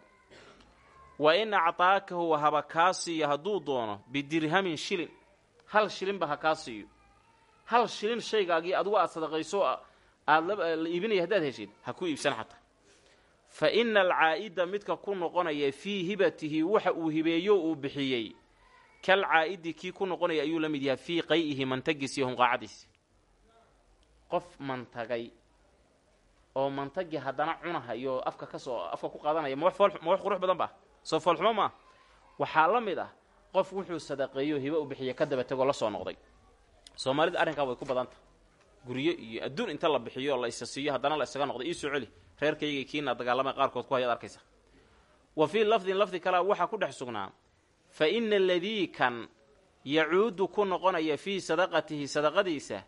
wa in actaakahu haba kaa siiyo hadduu doono bidirhamin shilin hal shilinba ha kaa siiyo hal shilin shaygaagii adigu aad sadaqayso aada la iibinaya haddaad heshid ha ku iibsan xataa. Fa ina alcaa'ida midka ku noqonaya fii hibatihi waxa uu hibeeyo uu bixiyey. Kal caa'idi kii ku noqonaya ayuu la mid yahay fii qay'ihi mantagiis iyo hunqaacadiisi qof mantagay oo mantagii haddana cunahayo afka ka soo afka ku qaadanaya ma ma wax qurux badan ba? Soo foolxumo maa waxaa la mid ah qof wuxuu sadaqeeyo hibo u bixiya ka daba tegoo la soo noqday. Soomaalida arrinkaa way ku badanta guryo iyo adduun inta la bixiyo la isa siiyo haddana la isaga noqday iisoo celi. Reerkayga kiina dagaalamay qaarkood ku hayaad arkaysa. Wa fii lafdin lafdi kalea waxaa ku dhex sugnaa fa ina aladii kan yacuudu ku noqonaya fii sadaqatihi sadaqadiisa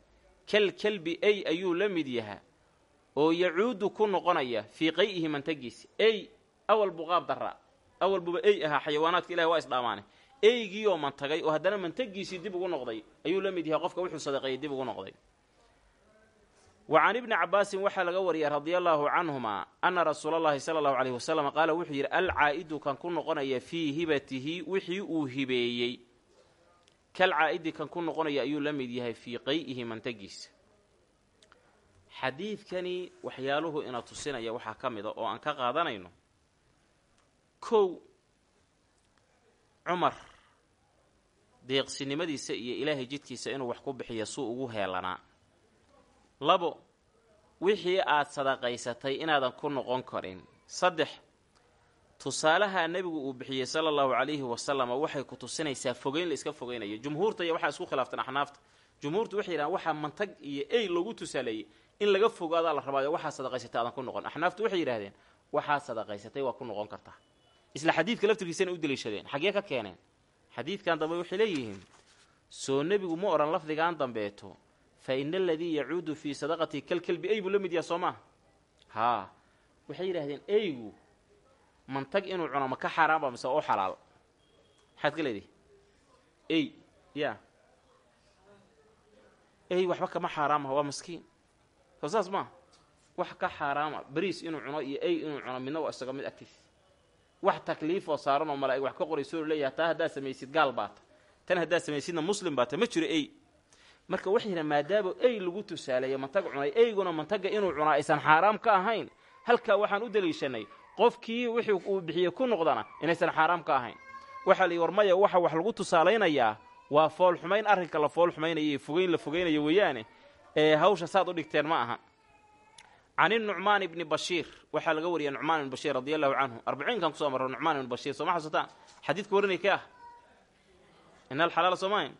kal kelbi ey ayuu la mid yahaa oo yacuudu ku noqonaya fii qay'ihi mantagiisa. Ey awal buu qaab daraa awal buuba ey ahaa xayawaanaadka ilahi waa isdhaamaane. Eygiioo mantagay oo haddana mantagiisii dib ugu noqday ayuu la mid yahay qofka wuxuu sadaqeeyey dib ugu noqday wa can ibni cabaasin waxaa laga wariyay radia allaahu canhuma anna rasuula allahi sala allahu caleyhi wasalam qaala wuxuu yidhi alcaa'idu kan ku noqonaya fii hibatihi wixii uu hibeeyey. Kal caa'idi kan ku noqonaya ayuu la mid yahay fii qay'ihi mantagiisa. Xadiidkani waxyaaluhu ina tusinaya waxaa ka mid a oo aan ka qaadanayno. Kow cumar deeqsinimadiisa iyo ilaahay jidkiisa inuu wax ku bixiyo suu ugu heelanaa labo wixii aad sadaqaysatay inaadan ku noqon karin. Saddex tusaalaha nebigu uu bixiyey sala allahu calayhi wasalam waxay ku tusinaysaa fogeyn la iska fogeynayo. Jumhuurta iyo waxaa isku khilaaftan axnaafta. Jumhuurtu waxay yidhahaan waxaa mantag iyo ey loogu tusaaleeyey in laga fogaadaa la rabaayo waxaa sadaqaysatay aadan ku noqon. Axnaaftu waxay yidhahdeen waxaa sadaqaysatay waa ku noqon kartaa. Isla xadiidka laftirkiisana u deliishadeen xaggee ka keeneen. Xadiidkan dambe waxay leeyihiin soo nebigu ma odhan lafdigan dambeeto fa ina aladii yacuudu fii sadaqati kalkelbi ey buu la mid yaha soo maaha haa waxay yidhahdeen eygu mantag inuu cuno ma ka xaaraanba mise oo xalaal? Maxaad ka leedihi? Ey ya. Ey waxba kama xaaraamaha waa maskiin soo maaha wax ka xaaraama beriis inuu cuno iyo ey inuu cuno midna waa isaga mid agtiis wax takliifoo saaran oo malaa'ig wax ka qorayso leeyahay taa haddaad samaysid gaal baata tan haddaad samaysidna muslim baata ma jiro ey marka waxay yidhahan maadaama ey lagu tusaaleeyo mantag cunay eyguna mantaga inuu cunaa aysan xaaraam ka ahayn. Halkaa waxaan u daliishanay qofkii wixii uu bixiye ku noqdana inaysan xaaraam ka ahayn. Waxaa la yidhi war maya waxa wax lagu tusaalaynayaa waa foolxumayn arrinka la foolxumaynaya fogeyn la fogeynayo weeyaane ee hawsha saad u dhigteen ma aha. Can inucmaan ibni bashiir waxaa laga wariyay nucmaan ibni bashiir radi allahu canhu arbaciinkan ku soo marro nucmaan ibni bashiir sooma xasuutaan? Xadiidka warinay kee ah? Ina alxalaala soomayn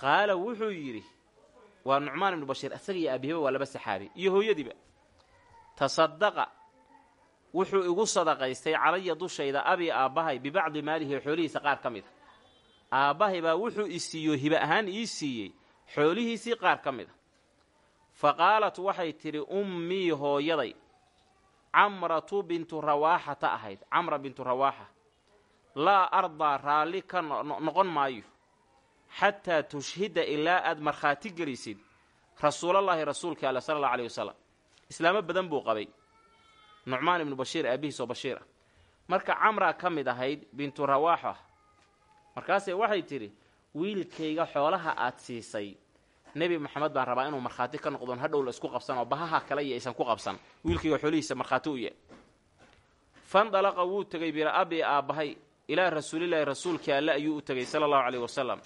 qaala wuxuu yidhi waa nucmaan ibni bashiir isaga iyo aabihiba waa laba saxaabi. Iyo hooyadiiba tasadaqa wuxuu igu sadaqaystay calaya dushayda abi aabbahay bibacdi maalihi xoolihiisa qaar ka mid a aabbahay baa wuxuu i siiyo hiba ahaan ii siiyey xoolihiisii qaar ka mid a fa qaalat waxay tidhi ummii hooyaday camratu bintu rawaaxata ahayd camra bintu rawaaxa laa ardaa raalli ka noqon maayo xataa tushhida ilaa aad markhaati gelisid rasuulallaahi rasuulka alle sala allau alayh wasalam islaamo badan buu qabay nucmaan ibnu bashiir aabihiisoo bashiir ah marka camraa ka mid ahayd bintu rawaaxa markaasee waxay tidhi wiilkayga xoolaha aad siisay nebi maxamed baan rabaa inuu markhaati ka noqdoon hadhow la isku qabsan oo bahaha kale iyo aysan ku qabsan wiilkayga xoolihiisa markhaati u yahay fandalaqa wuu tegay bira'abi aabbahay ilaa rasuulilaahi rasuulkii alle ayuu u tegay sala allahu caleyhi wasalam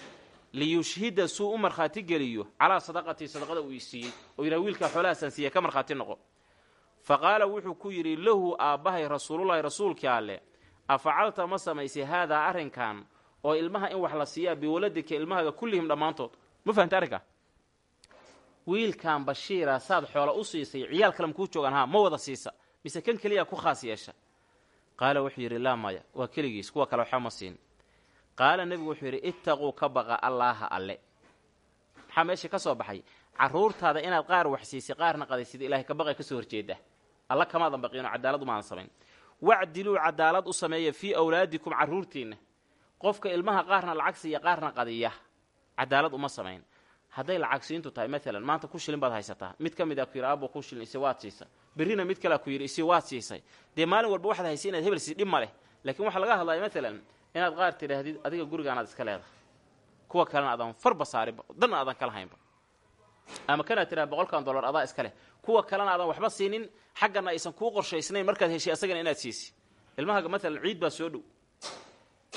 liyushhida suu u markhaati geliyo calaa sadaqatii sadaqada uu ii siiyey oo yidhaha wiilkaa xoolahaasaan siiya ka markhaati noqo. Fa qaala wuxuu ku yidhi lahu aabbahay rasuulullaahi rasuulkii alle afacalta ma samaysay haadaa arrinkan oo ilmaha in wax la siiyaa biwaladika ilmahaaga kullihim dhammaantood? Ma fahamta arrinkaa wiilkan bashiira saad xoola u siisay ciyaal kale makuu joogaan haa ma wada siisa mise kan keliyaa ku khaas yeesha. Qaala wuxuu yidhi laa maya waa keligiis kuwa kale waxba ma siin qaala nebigu wuxuu yidhi ittaquu ka baqa allaaha alle. Maxaa meesha ka soo baxay? Carruurtaada inaad qaar wax siisay qaarna qadaysid ilaahay ka baqay ka horjeeda. Alla kamaadan baqiino cadaalad umaadan samayn. Wacdiluu cadaalad u sameeya fii awlaadikum carruurtiinna qofka ilmaha qaarna lacag siiya qaarna qadiya. Cadaalad uma samayn. Hadday lacag siintu tahay maalan maanta ku shilin baad haysataa. Mid ka mid a ku yidhi aabo ku shilin isi waad siisa berrina mid kalea ku yidhi isi waad siisay. Dee maalin walba waxaad haysay inaad hebel sii dhib ma leh. Laakiin waxaa laga hadlaya maalan inaad qaar tidhaahdid adiga gurigaanaad iska leedahay. Kuwa kalena aadan farba saarinba danna aadan kala haynba ama kanaad tidhahda boqolkan dollar adaa iska leh. Kuwa kalena aadan waxba siinin xaggana aysan kuu qorshaysnayn markaad heshay asagana inaad siisi. Ilmahaga maalan ciid baa soo dhow.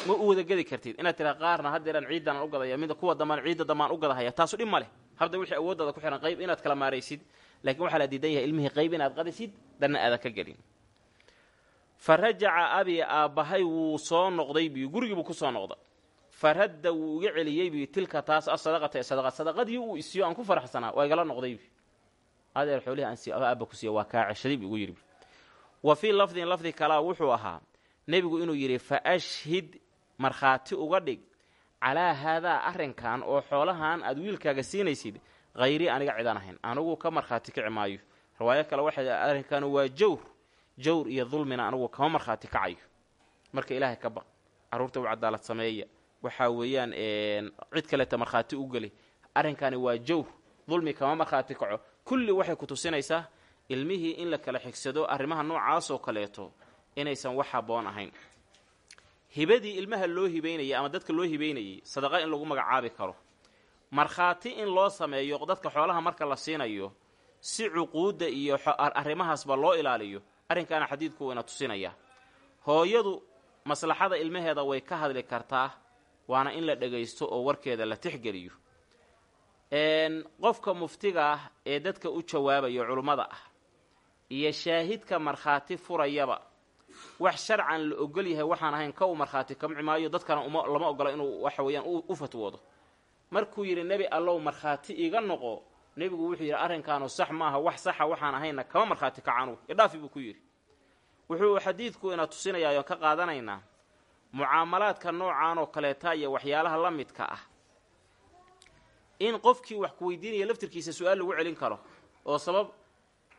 Ma u wada gedi kartid. Inaad tidhaha qaarna haddeeraan ciiddaan u gadaya. Mid kuwa dambaan ciidda dambaan u gadahaya. Taasu dhib ma leh. Habda wixii awooddaada ku xihan qayb inaad kala maaraysid. Laakiin waxaa la diidan yahay ilmihii qayb inaad qadisid danna aadan ka gelin fa rajaca abi aabbahay wuu soo noqday biyu gurigiibuu ku soo noqda fa radda wuu iga celiyey biyu tilka taas asadaqata ee sadaqa sadaqadii uu isiiyo aan ku faraxsanaa waa igala noqday bi adeer xoolihii aan siiyo aabba ku siiya waa kaa ceshaday bu igu yidhi wa fii lafdin lafdi kalaa wuxuu ahaa nebigu inuu yidhi fa ashhid markhaati uga dhig calaa haadaa arrinkan oo xoolahan aad wiilkaaga siinaysid hayri aniga cidaan ahayn. Anigu ka markhaati kici maayo. Riwaayo kale waxay arrinkan waa jawr jawr iyo dulmina anigu kama markhaati kacayo marka ilaahay ka baq. Carruurta u cadaalad sameeya. Waxaa weeyaan cid kaleeta markhaati u geli. Arrinkani waa jawr. Dulmi kama markhaati kaco. Kulli waxay ku tusinaysaa ilmihii in la kala xigsado arrimaha noocaasoo kaleeto inaysan wax habboon ahayn. Hibadii ilmaha loo hibaynayay ama dadka loo hibaynayay sadaqa in lagu magacaabi karo. Markhaati in loo sameeyo dadka xoolaha marka la siinayo si cuquudda iyo arrimahaasba loo ilaaliyo arrinkaana xadiidku wayna tusinaya. Hooyadu maslaxada ilmaheeda way ka hadli kartaa waana in la dhagaysto oo warkeeda la tixgeliyo. Qofka muftiga ah ee dadka u jawaabayo culummada ah iyo shaahidka markhaati furayaba wax sharcan la ogol yahay waxaan ahayn ka u markhaati kamci maayo dadkana lama ogola inuu waxa weeyaan u fatwoodo. Markuu yidhi nebi allow markhaati iga noqo nebigu wuxuu yidhi arrinkaanu sax maaha wax saxa waxaan ahayna kama markhaati kacanugu idhaafi buu ku yidhi. Wuxuu xadiidku ina tusinayaa oon ka qaadanaynaa mucaamalaadka noocan oo kaleeta iyo waxyaalaha la midka ah. In qofkii wax ku weydiinaya laftirkiisa su'aal lagu celin karo oo sabab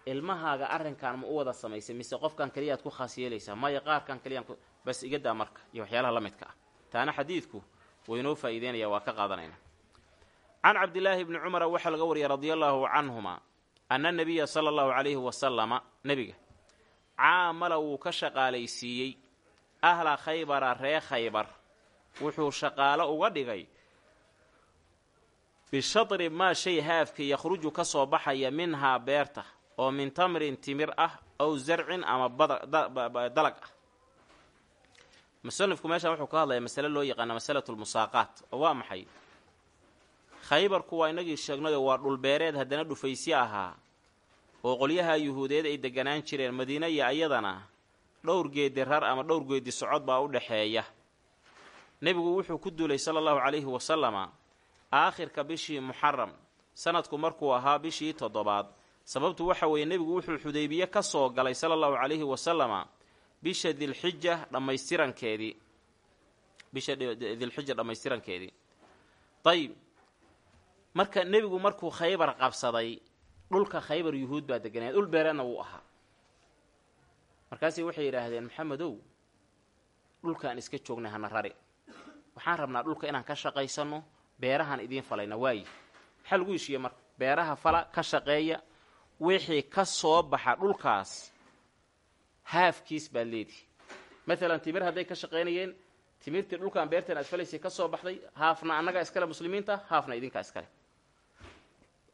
ilmahaaga arrinkan ma u wada samaysay mise qofkan keliyaad ku khaas yeelaysaa maya qaarkan keliyaan bas igadaa marka iyo waxyaalaha la midka ah. Taana xadiidku waynoo faa'iideynaya waa ka qaadanayna can cabdillaahi bni cumara waxaa laga wariyay radia allaahu canhuma anna nabiya sala allahu calayhi wasalama nebiga caamala wuu ka shaqaalaysiiyey. Ahla khaybara ree khaybar. Wuxuu shaqaalo uga dhigay bishadri maa shay haafkii yakhruju ka soo baxaya minhaa beerta oo min tamrin timir ah aw zarcin ama dalag ah. Musanifku meeshaan wuxuu ka hadlayaa masale loo yaqaana masalatu lmusaaqaat oo waa maxay khaybarku waa inagii sheegnayoo waa dhulbeereed haddana dhufaysyo ahaa oo qolyaha yuhuudeed ay deganaan jireen madiina iyo ayadana dhowr geedi rar ama dhowr geedi socod baa u dhexeeya nebigu wuxuu ku duulay sala allahu calayhi wasalama aakhirka bishii muxaram sanadku markuu ahaa bishii toddobaad. Sababtu waxa weeye nebigu wuxuu xudaybiye ka soo galay sala allahu calayhi wasalama bisha dilxija dhammaystirankeedii. Bisha dilxija dhammaystirankeedii. Dayib marka nebigu markuu khaybar qabsaday dhulka khaybar yuhuud baa deganaya dhul beereedna wuu ahaa. Markaasay waxay yidhaahdeen maxamedow dhulkaan iska joognay hana rari. Waxaan rabnaa dhulka inaan ka shaqaysanno beerahaan idiin falayna. Waaye maxaa lagu heshiiye marka? Beeraha fala ka shaqeeya wixii ka soo baxa dhulkaas haafkiis baad leedihi. Maalan timir hadday ka shaqaynayeen timirtii dhulkaan beerteen aad falaysay ka soo baxday haafna annagaa iskale muslimiinta haafna idinkaa iskale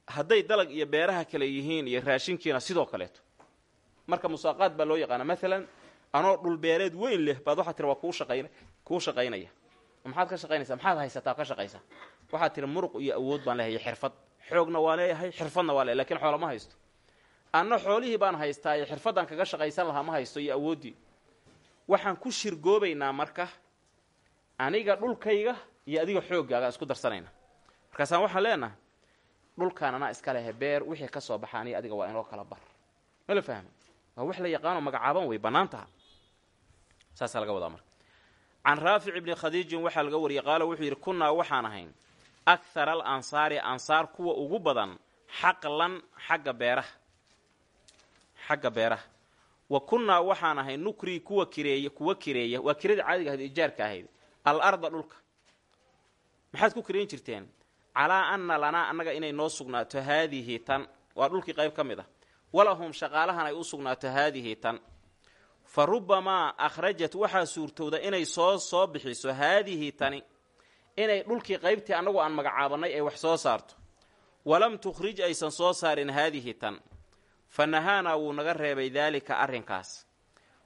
hadday dalag iyo beeraha kale yihiin iyo raashinkiina sidoo kaleeto. Marka musaaqaad baa loo yaqaana maalan anoo dhulbeereed weyn leh baad waxaa tiri waa kuu shaqayn kuu shaqaynaya. Maxaad ka shaqaynaysaa? Maxaad haysataa ka shaqaysaa? Waxaad tiri muruq iyo awood baan leeyahay xirfad. Xoogna waa leeyahay xirfadna waa leeyahy laakiin xoola ma haysto. Anna xoolihii baan haystaa iyo xirfaddan kaga shaqaysan lahaa ma haysto iyo awooddii waxaan ku shirgoobaynaa marka aniga dhulkayga iyo adiga xooggaaga isku darsanayna markaasaan waxaan leenahay dhulkaan anaa iska beer wixii ka soo baxa aniga adiga waa inoo kala bar. Ma la fahma waa wax la yaqaano magacaaban wey bannaan taha saasaa laga wadaa marka. Can raafic ibni khadiijin waxaa laga wariyey qaala wuxuu yidhi kunnaa waxaan ahayn akhara al ansaari ansaar kuwa ugu badan xaqlan xagga beeraha xagga beeraha. Wa kunnaa waxaan ahay nukrii kuwa kireeya kuwa kireeya. Waa kirada caadiga ahayd ijaarka ahayd. Al arda dhulka. Maxaad ku kireyn jirteen calaa anna lanaa annaga inay noo sugnaato haadihi tan. Waa dhulkii qayb ka mid ah. Walahum shaqaalahan ay u sugnaato haadihi tan. Fa rubbamaa akhrajat waxaa suurtowda inay soo soo bixiso haadihi tani inay dhulkii qaybtii annagu aan magacaabannay ay wax soo saarto. Walam tukhrij aysan soo saarin haadihi tan. Fa nahaanaa wuu naga reebay daalika arrinkaas.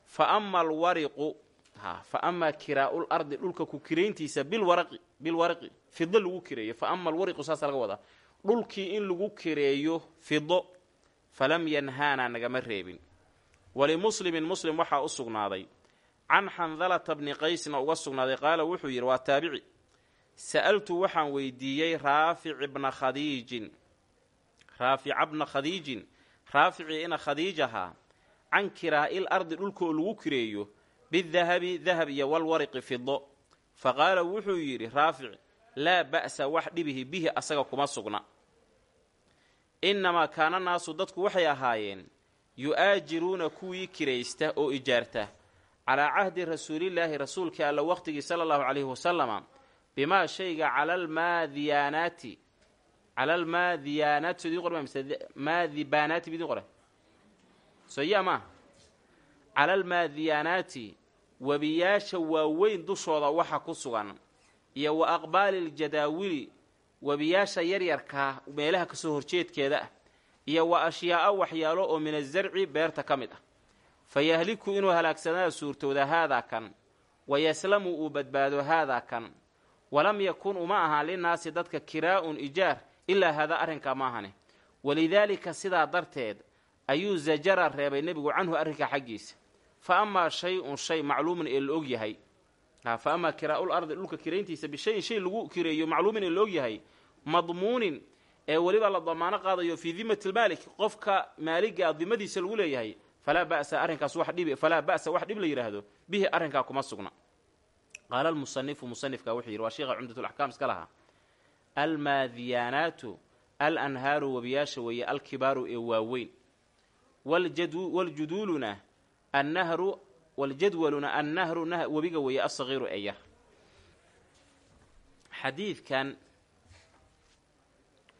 Fa ama alwariqu ha fa amaa kiraa'ul ardi dhulka ku kirayntiisa bilwaraqi bilwaraqi fido lagu kireeyo fa ama alwariqu saasa laga wadaa dhulkii in lagu kireeyo fido falam yanhaanaa nagama reebin. Walimuslimin muslim waxaa u sugnaaday. Can xandalata bni qaysna uga sugnaaday qaala wuxuu yidhi waa taabici. Sa'altu waxaan weydiiyey raafic bna khadiijin. Raafica bna khadiijin raaficii ina khadiijahaa can kiraa'il ardi dhulkaoo lagu kireeyo bidahabi dahab iyo walwariqi fido fa qaala wuxuu yidhi raafic laa ba'sa wax dhibihi bihi asaga kuma sugna. Innamaa kaana naasu dadku waxay ahaayeen yu-aajiruuna kuwii kiraysta oo ijaarta calaa cahdi rasuulillaahi rasuulkii alla waqhtigii sala allahu calayhi wasalama bimaa shayga calalmaadiyaanaati calalmaadiyaanaati maadibaanaati bidin qore. Soo yaa maaha calalmaadiyaanaati webiyaasha waaweyn dushooda waxa ku sugan iyo wa aqbaali ljadaawili webiyaasha yaryarkaa meelaha ka soo horjeedkeeda ah iyo wa ashyaa'a waxyaalo oo min azarci beerta ka mid ah. Fa yahliku inuu halaagsanada suurtooda haadaa kan wa yaslamu uu badbaado haadaa kan walam yakun uma ahaan linnaasi dadka kiraa-un ijaar ilaa haadaa arrinkaa ma ahane walidaalika sidaa darteed ayuu zajara reebay nebigu canhu arrinkaa xaggiisa. Fa amaa shay-un shay macluumin ee la og yahay fa amaa kiraa-ul ardi dhulka kirayntiisa bishayin shay lagu kireeyo macluumin ee la og yahay madmuunin ee weliba la damaano qaadayo fii dimati lmaalik qofka maaliga dimadiisa lagu leeyahay falaa ba'sa arrinkaas wax dhib falaa ba'sa wax dhib la yidhaahdo bihi arrinkaa kuma sugna. Qaala almusanifu musanifka wuxuu yidhi waa sheikha cumdatulaxkaam iska lahaa. Almaadiyaanaatu al anhaaru webiyaasha weeye alkibaaru ee waaweyn. Waljuduuluna annahru waljadwaluna annahru webiga weeye alsagiiru ee yar xadiidkan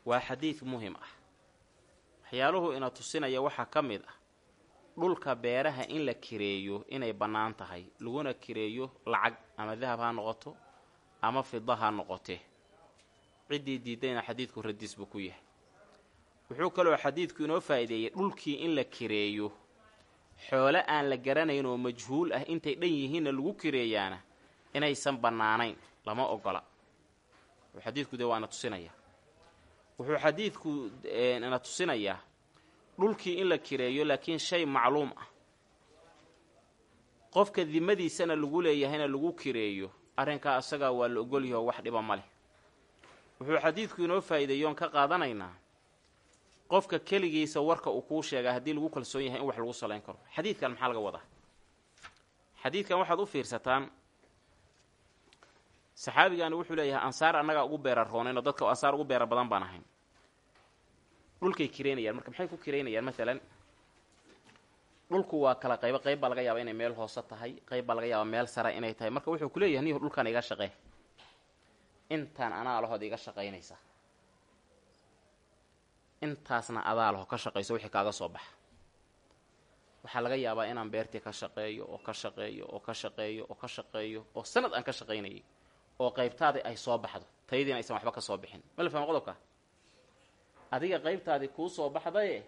waa xadiid muhiim ah. Waxyaaluhu ina tusinaya waxaa ka mid ah dhulka beeraha in la kireeyo inay bannaan tahay laguna kireeyo lacag ama dahab ha noqoto ama fida ha noqote. Ciddii diidayna xadiidku radiis buu ku yahay. Wuxuu kaloo xadiidku inoo faa'iideeyey dhulkii in la kireeyo xoole aan la garanayn oo majhuul ah intay dhan yihiinna lagu kireeyaana inaysan bannaanayn lama ogola. Xadiidku dee waana tusinaya. Wuxuu xadiidku na tusinayaa dhulkii in la kireeyo laakiin shay macluum ah. Qofka dimadiisana lagu leeyahayna lagu kireeyo arrinkaa asagaa waa la ogolyaho wax dhiba ma leh. Wuxuu xadiidku inoo faa'iideeyoon ka qaadanaynaa qofka keligiisa warka uu kuu sheegaa haddii lagu kalsoon yahay in wax lagu salayn karo. Xadiidkan maxaa laga wadaa? Xadiidkan waxaad u fiirsataan saxaabigaani wuxuu leeyahay ansaar annagaa ugu beera roonayn oo dadka ansaar ugu beera badan baan ahayn. Dhulkay kireynayaan. Marka maxay ku kireynayaan? Maalan dhulku waa kala qaybo qayb baa laga yaaba inay meel hoose tahay qayb baa laga yaaba meel sare inay tahay. Marka wuxuu kuleeyahay niyo dhulkaan iga shaqee. Intaan anaa lahood iga shaqaynaysa intaasna adaa laho ka shaqayso wixii kaaga soo baxa. Waxaa laga yaabaa inaan beertii ka shaqeeyo oo ka shaqeeyo oo ka shaqeeyo oo ka shaqeeyo oo sanad aan ka shaqaynayay oo qaybtaadii ay soo baxdo. Tayadiina aysan waxba ka soo bixin. Ma la fahma qodobka? Adiga qaybtaadii kuu soo baxdaye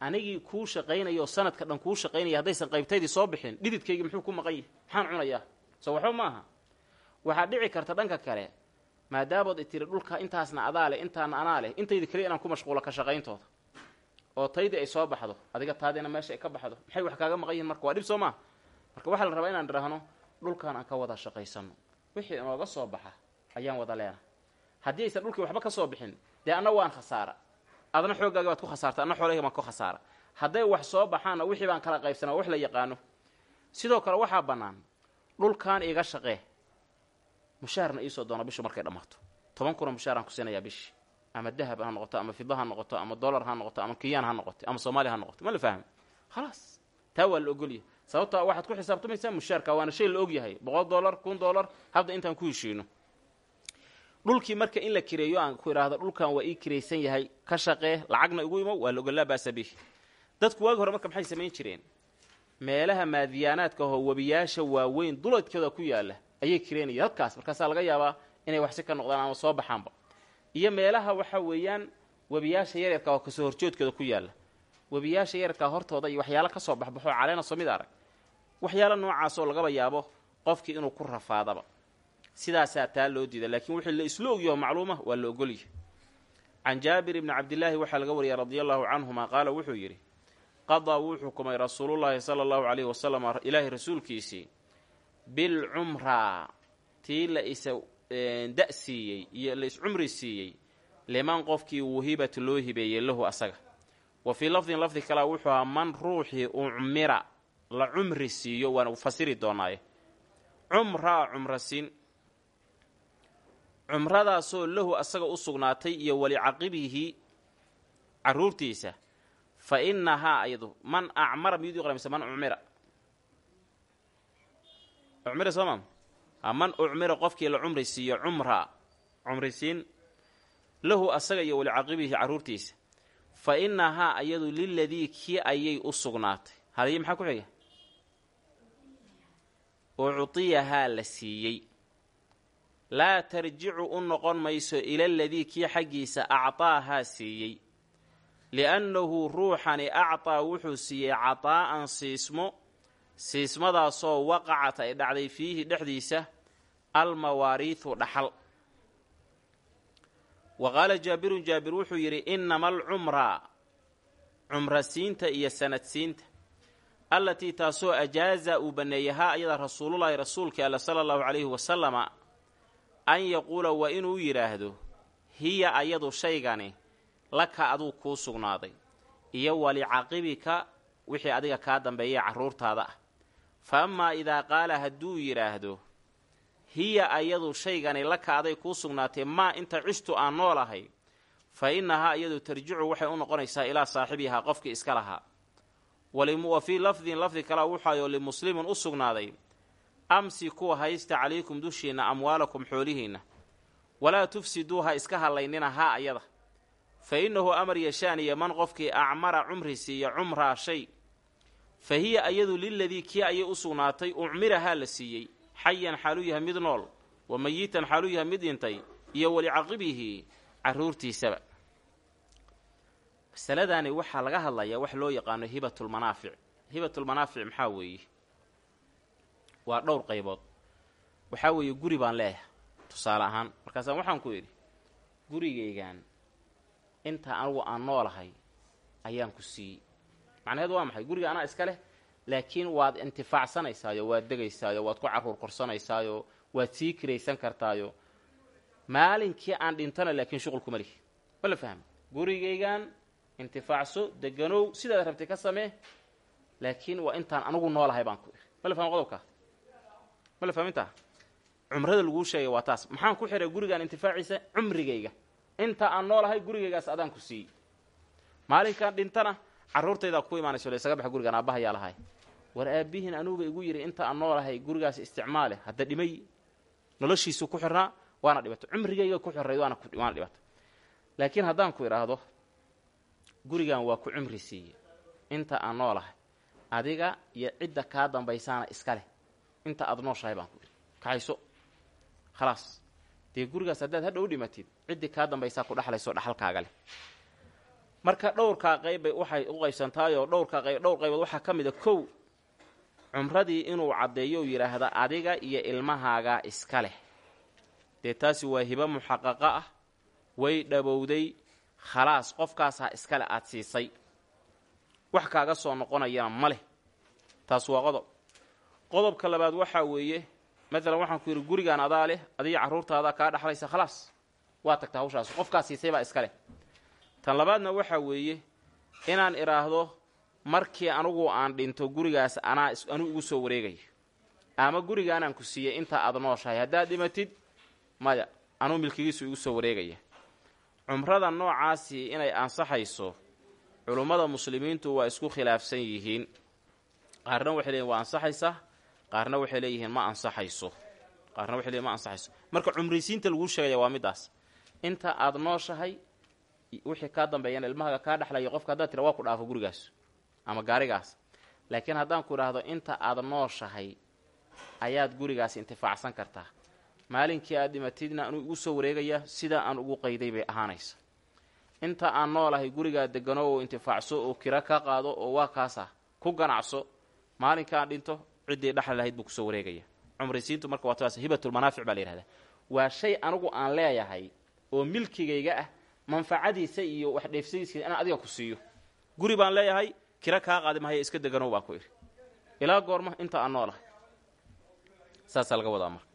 anigii kuu shaqaynayo sanadka dhan kuu shaqaynaya haddaysan qaybtaydii soo bixin dhididkaygii muxuu ku maqan yahay? Maxaan cunayaa? Soo waxba maaha. Waxaa dhici karta dhanka kale maadaamood i tiri dhulka intaasna adaa leh intaana anaa leh intaydi keliya inaan ku mashquulo ka shaqayntooda. Oo taydii ay soo baxdo adiga taadiina meesha ay ka baxdo maxay wax kaaga maqan yihiin marka? Waa dhib soo maa marka waxaa la rabaa inaan idhaahno dhulkaan aan ka wada shaqaysano wixii inooga soo baxa ayaan wada leena. Haddii aysan dhulkii waxba ka soo bixin dee anna waan khasaara. Adna xooggaaga baad ku khasaarta anna xoolahayga baan ku khasaara. Hadday wax soo baxaanna wixii baan kala qaybsanaa wax la yaqaano sidoo kale waxaa bannaan dhulkaan iga shaqee mushaarna iisoo doona bishu markay dhammaato. Toban kuna mushaaraan ku siinayaa bishi. Ama dahab ha noqoto ama fida ha noqoto ama dollar ha noqoto ama kiyaan ha noqoto ama soomaaliya ha noqoto ma la fahmo khalaas taa waa la ogolyahay sababta waxaad ku xisaabtamaysaa mushaarka waana shay la ogyahay boqol dollar kun dollar hadda intaan ku heshiino. Dhulkii marka in la kireeyo aan ku idhaahdo dhulkan waa ii kiraysan yahay ka shaqee lacagna igu imo waa la ogolaa baasa bih dadku waagi hore marka maxay samayn jireen? Meelaha maadiyaanaadka ahoo webiyaasha waaweyn duladkooda ku yaalla ayay kireynayeen halkaas markaasaa laga yaabaa inay waxsi ka noqdaan ama soo baxaanba. Iyo meelaha waxa weeyaan webiyaasha yaryarka oo ka soo horjoodkooda ku yaalla. Webiyaasha yaryarka hortooda iyo waxyaalo ka soo baxbaxoo caleena soo mid arag. Waxyaalo noocaasoo lagaba yaabo qofkii inuu ku rafaadaba. Sidaasaa taa loo diida laakiin wixii la isla ogyaho macluuma waa la ogolyahay can jaabir ibni cabdillaahi waxaa laga wariyay radia allahu canhuma qaala wuxuu yidhi qadaa wuu xukumay rasuulullaahi sala allahu calayhi wasalam ilaahi rasuulkiisii bilcumraa tii la isa da' siiyey iyo la iscumri siiyey liman qofkii wuhibat loo hibeeyey lahu asaga. Wa fii lafdin lafdi kalea wuxuu ahaa man ruuxii ucmira la cumri siiyo waan fasiri doonaaye. Cumraa cumrasiin cumradaasoo lahu asaga u sugnaatay iyo walicaqibihi caruurtiisa fa innahaa ayadu man acmara miyuud qramisa man ucmira ucmira sooma man ucmira qofkii la cumri siiyo cumraa cumrisiin lahu asaga iyo walicaqibihi caruurtiisa. Fa innahaa ayadu liladii kii ayay u sugnaatay. Hadiyo maxaa ku xiga uctiyahaa la siiyey. Laa tarjicu u noqon mayso ila ladii kii xaggiisa actaahaa siiyey. Li'annahu ruuxani actaa wuxuu siiyey cataa'an siismo siismadaasoo waqacat ay dhacday fiihi dhexdiisa almawaariihu dhaxal. Wa qaala jaabirun jaabir wuxuu yidhi innama alcumra cumrasiinta iyo sanadsiinta allatii taasoo ajaaza uu banneeyahaa ayada rasuulullaahi rasuulkii alla sala allahu calayhi wasalama an yaquula waa inuu yidhaahdo hiya ayadu shaygani laka aduu kuu sugnaaday iyo walicaqibika wixii adiga kaa dambeeyay carruurtaada ah fa amaa idaa qaala hadduu yidhaahdo hiya ayadu shaygani laka aday kuu sugnaatay maa inta cishtu aan noolahay fa innahaa iyadu tarjicu waxay u noqonaysaa ilaa saaxibihaa qofkii iska lahaa. Wa fii lafdin lafdi kalea wuxaayoo limuslimin u sugnaaday amsi kuwa haysta calaykum dushiinna amwaalakum xoolihiinna. Walaa tufsiduu ha iska hallaynina haa ayada. Fa innahu amar yashaaniya man qofkii acmara cumri siiya cumraa shay fa hiya ayadu liladii kii ayay u sugnaatay ucmirahaa la siiyey. Xayan xaaluu yahay mid nool wa mayitan xaaluu yahay mid dhintay iyo walicaqibihi carruurtiisaba masaladani waxaa laga hadlayaa wax loo yaqaano hibatulmanaafic hibatulmanaafic maxaa weeye? Waa dhowr qaybood. Waxaa weeye guri baan leeyahay tusaale ahaan. Markaasaan waxaan ku idhi gurigaygan inta anugu aan noolahay ayaan ku siiyey macnaheed waa maxay? Guriga anaa iska leh laakiin waad intifaacsanaysaayo waad degaysaayo waad ku carruur korsanaysaayo waad sii kiraysan kartaayo. Maalinkii aan dhintana laakiin shuqul kuma lihi ma la fahma gurigaygan intifaacso deganow sidaad rabtay ka samee laakiin waa intaan anugu noolahay baan ku iri ma la fahma qodobkaa ma la fahmintaa cumrada laguu sheegay waa taas. Maxaan ku xihay gurigaan intifaaciisa cumrigayga. Inta aan noolahay gurigaygaas adaan ku siiyey maalinkaan dhintana carruurtaydaa ku imaanayso la isaga baxa gurigaan aabbahayaa lahay. War aabbihiin anuuba igu yidhi inta aan noolahay gurigaas isticmaale hadda dhimay noloshiisu ku xirnaa waana dhibato. Cumrigayga ku xirayd waana dhibato. Laakiin haddaan ku idhaahdo gurigan waa ku cumri siiye inta aan noolahay adiga iyo cidda kaa dambaysaana iska leh. Inta aad nooshahay baan ku idhi kaxayso. Khalaas. Dee gurigaas haddaad hadhow dhimatid ciddii kaa dambaysaa ku dhexlayso dhaxalkaaga leh marka dhowrkaa qaybbay waxay u qaybsantaayoo dhowrkaa qayb dhowr qaybood waxaa ka mid a kow cumradii inuu caddeeyo u yidhaahda adiga iyo ilmahaagaa iska leh. Dee taasi waa hibo muxaqaqo ah way dhabowday khalaas qofkaasaa iskale aad siisay. Wax kaaga soo noqonayana ma leh. Taas waa qodob. Qodobka labaad waxaa weeye maalan waxaan ku yidhi gurigaan adaa leh adiga carruurtaadaa kaa dhexlaysa khalaas. Waa tagta hawshaas qofkaa siisay baa iska leh tan labaadna waxaa weeye inaan idhaahdo markii anugu aan dhinto gurigaas anaa anigu igu soo wareegaya ama gurigaanaan ku siiyey inta aad nooshahay. Haddaad dhimatid maya anuu milkigiisu igu soo wareegaya. Cumrada noocaasi inay ansaxayso culummada muslimiintu waa isku khilaafsan yihiin. Qaarna waxay leeyihiin waa ansaxaysaa qaarna waxay leeyihiin ma ansaxayso. Qaarna waxay leeyihiin ma ansaxayso. Marka cumraysiinta laguu sheegaya waa middaas inta aad nooshahay wixii kaa dambeeyana ilmahaaga kaa dhexlaya qofka haddaad tira waa ku dhaafo gurigaas ama gaarigaas. Laakiin haddaan ku idhaahdo inta aad nooshahay ayaad gurigaas intifaacsan kartaa. Maalinkii aad dhimatidna anuu igu soo wareegaya sidaa aan ugu qayday bay ahaanaysa. Inta aan noolahay gurigaa degano oo intifaacso oo kira ka qaado oo waa kaasa ku ganacso maalinkaan dhinto ciddii dhexli lahayd buu ku soo wareegaya. Cumraysiintu marka waa taas hibatulmanaafic baa la yihahdaa waa shay anigu aan leeyahay oo milkigayga ah manfacadiisa iyo wax dheefsadiisa inaan adiga ku siiyo. Guri baan leeyahay kira kaa qaadi mahaya iska deganow baan ku idhi ilaa goorma inta aan noolahay. Saasaa laga wadaa marka.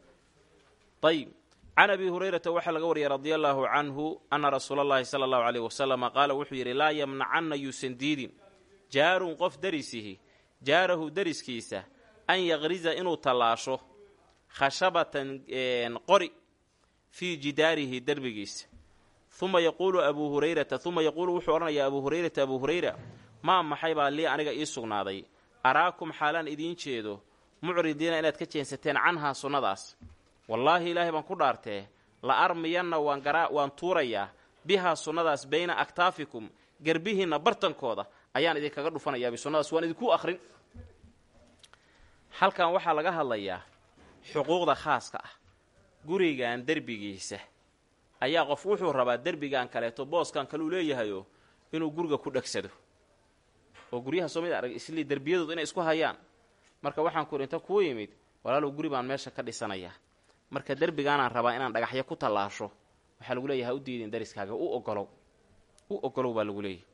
Ayib can abi hurayrata waxaa laga wariyay radia allaahu canhu ana rasuula allahi sala allahu caleyh wasalama qaala wuxuu yidhi laa yamnacanna yuusan diidin. Jaarun qof darisihi jaarahu dariskiisa an yaqriza inuu tallaasho khashabatan qori fii jidaarihi derbigiisa uma yaquulu abuu hurayrata uma yaquulu wuxuu odhanayaa abuu hurayrata abuu hurayra maa maxay baa lii aniga ii sugnaaday araakum xaalaan idiin jeedo mucridiina inaad ka jeensateen canhaa sunnadaas wallaahi ilaahay baan ku dhaartee la armiyanna waan garaa waan tuurayaa bihaa sunnadaas bayna aktaafikum garbihiinna bartankooda ayaan idinkaga dhufanayaa bisunnadaas waan idinku akhrin halkan waxaa laga hadlayaa xuquuqda khaaska ah gurigan derbigiisa ayaa qof wuxuu rabaa derbigan kaleeto booskan kaleu leeyahayoo inuu guriga ku dhegsado oo guryaha soomida arag islii derbiyadooda inay isku hayaan. Marka waxaan ku inta kuu yimid walaalow guri baan meesha ka dhisanayaa. Marka derbigaanaan rabaa inaan dhagaxyo ku tallaasho waxaa lagu leeyahay ha u diidin dariskaaga u ogolow u ogolow baa lagu leeyahay.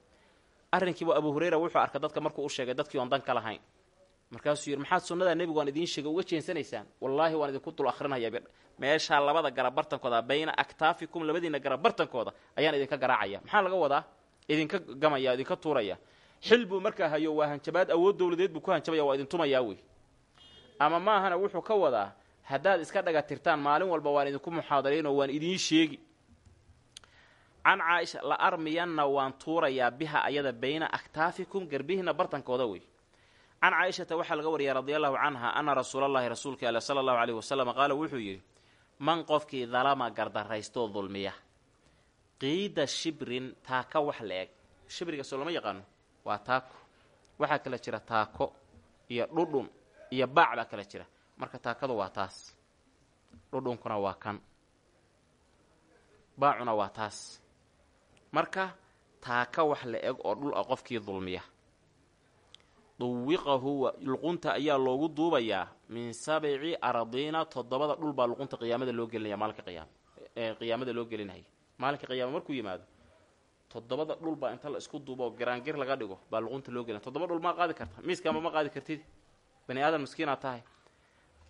Arrinkiiba abu hureyra wuxuu arkay dadka markuu u sheegay dadkii oon dan ka lahayn markaasuu yidhi maxaad sunnadaa nebigu aan idiin sheegay uga jeensanaysaan. Wallaahi waan idinku dul akhrinaya meeshaa labada garab bartankooda bayna aktaafikum labadiina garab bartankooda ayaan idinka garaacaya. Maxaa laga wadaa? Idinka gamaya idinka tuuraya. Xil buu markaa hayo waa hanjabaad awood dowladeed buu ku hanjabaya waa idin tumayaa wey ama maahana wuxuu ka wadaa haddaad iska dhaga tirtaan maalin walba waan idinku muxaadarayn oo waan idiin sheegi. Can caaisha la armiyanna waan tuurayaa biha ayada bayna aktaafikum garbihiina bartankooda wey can caaishata waxaa laga wariyay radia allahu canha ana rasuulallaahi rasuulka ale sala allahu aleyhi wasalam qaala wuxuu yidhi man qofkii dalama gardaraystoo dulmiya qiida shibrin taaka wax la eg. Shibriga lama yaqaano waa taako. Waxaa kala jira taako iyo dhudhun iyo baac baa kala jira. Marka taakadu waa taas. Dhudhunkuna waa kan. Baacuna waa taas. Marka taaka wax la eg oo dhul ah qofkii dulmiya duwiqahu luqunta ayaa loogu duubayaa min sabci aradiina toddobada dhul baa luqunta qiyaamada loo gelinaya maalinka qiyaama qiyaamada loo gelinaya maalinka qiyaama markuu yimaado toddobada dhul baa inta la isku duubo oo garaangir laga dhigo baa luqunta loo gelinaya. Toddoba dhul maa qaadi karta miiskaama ma qaadi kartid? Bani aadan miskiinaad tahay.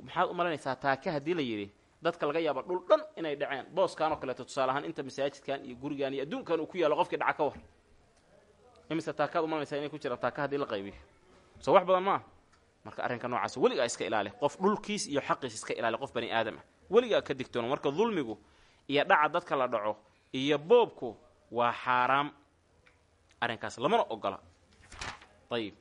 Maxaad u malaynaysaa taaka haddii la yidhi dadka laga yaaba dhul dhan inay dhaceen booskan oo kaleeto tusaale ahaan inta masaajidkan iyo gurigan iyo adduunkan uu ku yaallo qofkii dhaca ka war. Imise taakaad u malanaysaa inay ku jiraan taaka haddii la qaybiyo soo wax badan maaha marka arrinka noocaas weligaa iska ilaali. Qof dhulkiis iyo xaqiis iska ilaali qof bani aadam ah. Weligaa ka digtoono marka dulmigu iyo dhaca dadka la dhaco iyo boobku waa xaaraam. Arrinkaas lamana ogola. Ayib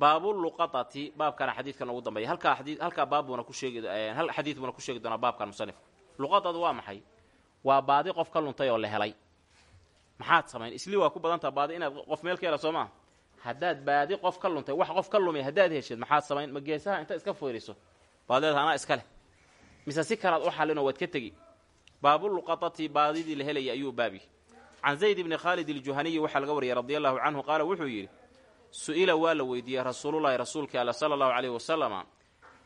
baabuluqatati baabkana xadiidkan ugu dambeeya. Halkaa xadii halkaa baabbuuna ku sheegi hal xadiid buuna ku sheegi doonaa baabkan musanifku luqadadu waa maxay? Waa baadi qof ka luntay oo la helay. Maxaad samayn? Isli waa ku badantaa baadi inaad qof meel ka hela soo maa haddaad baadi qof ka luntay wax qof ka lumay haddaad hesheed maxaad samayn ma geesaha intaad iska fiiriso baad leedaha anaa iska leh. Mise si kalaad u xallinoo waad ka tegi. Baabuluqatati baadidii la helaya ayuu baabi. Can zayd ibni khaalid iljuhaniyi waxaa laga wariyay radi allahu canhu qaala wuxuu yidhi su'ila waa la weydiiyey rasuulullaahi rasuulkii alle sala allahu caleyhi wasalama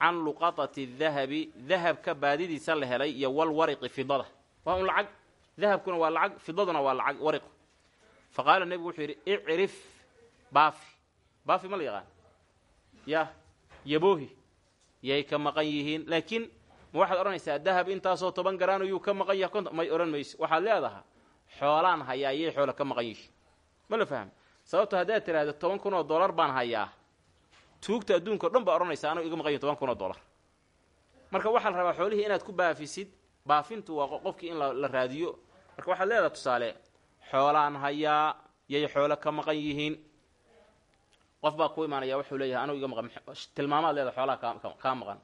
can luqatati dahabi dahabka baadidiisa la helay iyo walwariqi fidada. Waa un lacag dahabkuna waa lacag fidaduna waa lacag wariqu fa qaala nebigu wuxuu yidhi icrif baafi baafi ma la yaqaan? Yah yaboohi. Yay ka maqan yihiin. Laakiin ma waxaad odhanaysaa dahab intaasoo toban garaan ayuu ka maqan yahay? Konton may odhan mayso. Waxaad leedaha xoolaan hayaa yay xoola ka maqan yihiin. Ma la fahmo sababto haddaad tidhaahdo toban kun oo dollar baan hayaa tuugta adduunka dhan baa odhanaysa anuu iga maqan yahi toban kun oo dollar. Marka waxaa la rabaa xoolihii inaad ku baafisid baafintu waa qofkii in la raadiyo. Marka waxaad leedaha tusaale xoolaan hayaa yay xoolo ka maqan yihiin qof baa ku imaanaya wuxuu leeyahay anuu iga maqan. Tilmaamaad leedaha xoolaha kaa maqan.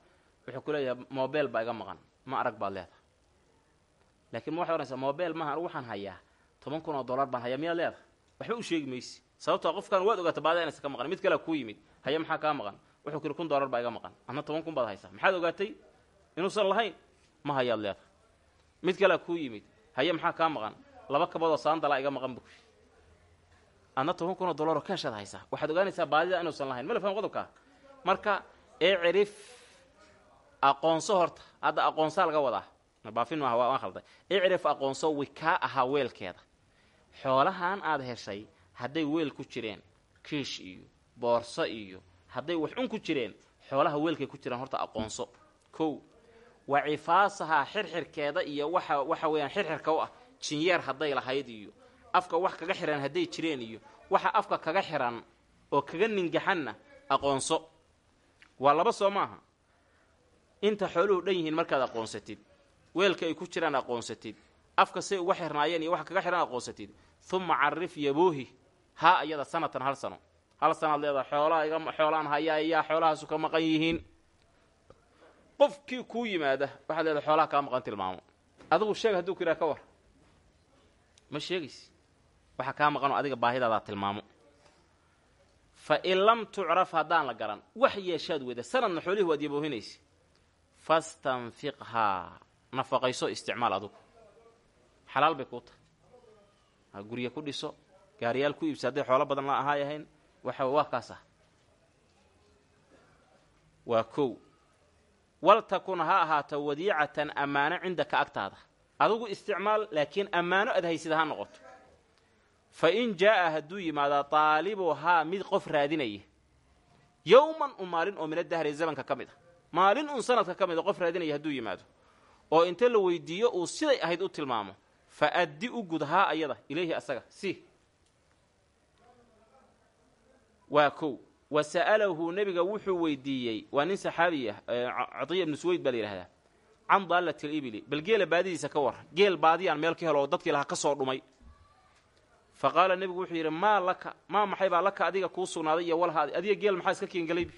Wuxuu ku leeyahay mobel baa iga maqan ma arag baad leedahay. Laakiin ma waxay odhanaysaa mobel maaha anugu waxaan hayaa toban kun oo dollar baan hayaa miyaad leedahay? Waxba u sheegi maysi. Sababtoo qofkan waad ogaata baada inaysa ka maqan mid kalea kuu yimid haya maxaa kaa maqan? Wuxuu yidhi kun dollar baa iga maqan adna toban kun baad haysaa. Maxaad ogaatay? Inuusan lahayn ma hayaad leedahay. Mid kalea kuu yimid haye maxaa kaa maqan? Laba kaboodoo saandalaa iga maqan buu adna toban kun oo dollaroo kaashaad haysaa waxaad ogaanaysaa baadida inuusan lahayn. Ma la faham qodobkaa marka ee cirif aqoonso horta hadda aqoonsaa laga wadaa. Baafin maaha waan khalday. Icrif aqoonso wikaa ahaa weelkeeda. Xoolahan aad heshay hadday weel ku jireen kiish iyo boorso iyo hadday wax un ku jireen xoolaha weelkay ku jiraan horta aqoonso. Kow wa cifaasahaa xirxirkeeda iyo waxa waxa weeyaan xirxirka u ah jinyeer hadday lahayd iyo afka wax kaga xihan hadday jireen iyo waxa afka kaga xihan oo kaga ningaxanna aqoonso. Waa laba soo maaha. Inta xooluhu dhan yihiin markaad aqoonsatid weelka ay ku jiraan aqoonsatid afka say uga xirnaayeen iyo waxa kaga xihan aqoonsatid uma carif yaboohi haa ayada sanatan hal sano. Hal sanaad leedaha xoolaha iga xoolaan hayaa iyaa xoolahaasu ka maqan yihiin. Qofkii kuu yimaada waxaad leedahay xoolaha kaa maqan tilmaamo. Adigu sheeg hadduu ku yidhaha ka war. Ma sheegaysi waxa kaa maqanoo adiga baahidaadaa tilmaamo. Fa in lam tucraf haddaan la garan wax yeeshaad weda sanadna xoolihii waad yaboohinaysa. Fastanfiqhaa nafaqayso isticmaal adugu. Xalaal bay kuu tahay. Ha gurya ku dhiso gaariyaal ku iibsa hadday xoolo badan la ahaay ahayn waxa waa kaas ah. Waa kow. Waltakun ha ahaato wadiicatan ammaano cindaka agtaada. Adugu isticmaal laakiin ammaano aad haysida ha noqoto fa in jaa'a hadduu yimaado taalibuhaa mid qof raadinaya yowman u maalin oo mina dahri zamanka ka mid a maalin uun sanadka ka mid a qof raadinaya hadduu yimaado. Oo inta la weydiiyo uu siday ahayd u tilmaamo fa addi u gud haa ayada ilayhi asaga. Si. Waa kow. Wa sa'alahu nebiga wuxuu weydiiyey waa nin saxaabi ah cadiya ibnu suweyd baa la yidhahdaa can daallati libili bal geela baadidiisa ka warran geel baadiyaan meel ka helo oo dadkii lahaa ka soo dhumay fa qaala nebigu wuxuu yidhi maa laka maa maxay baa laka adiga kuu sugnaaday iyo walhaadi adiga geel maxaa iska keengelaybi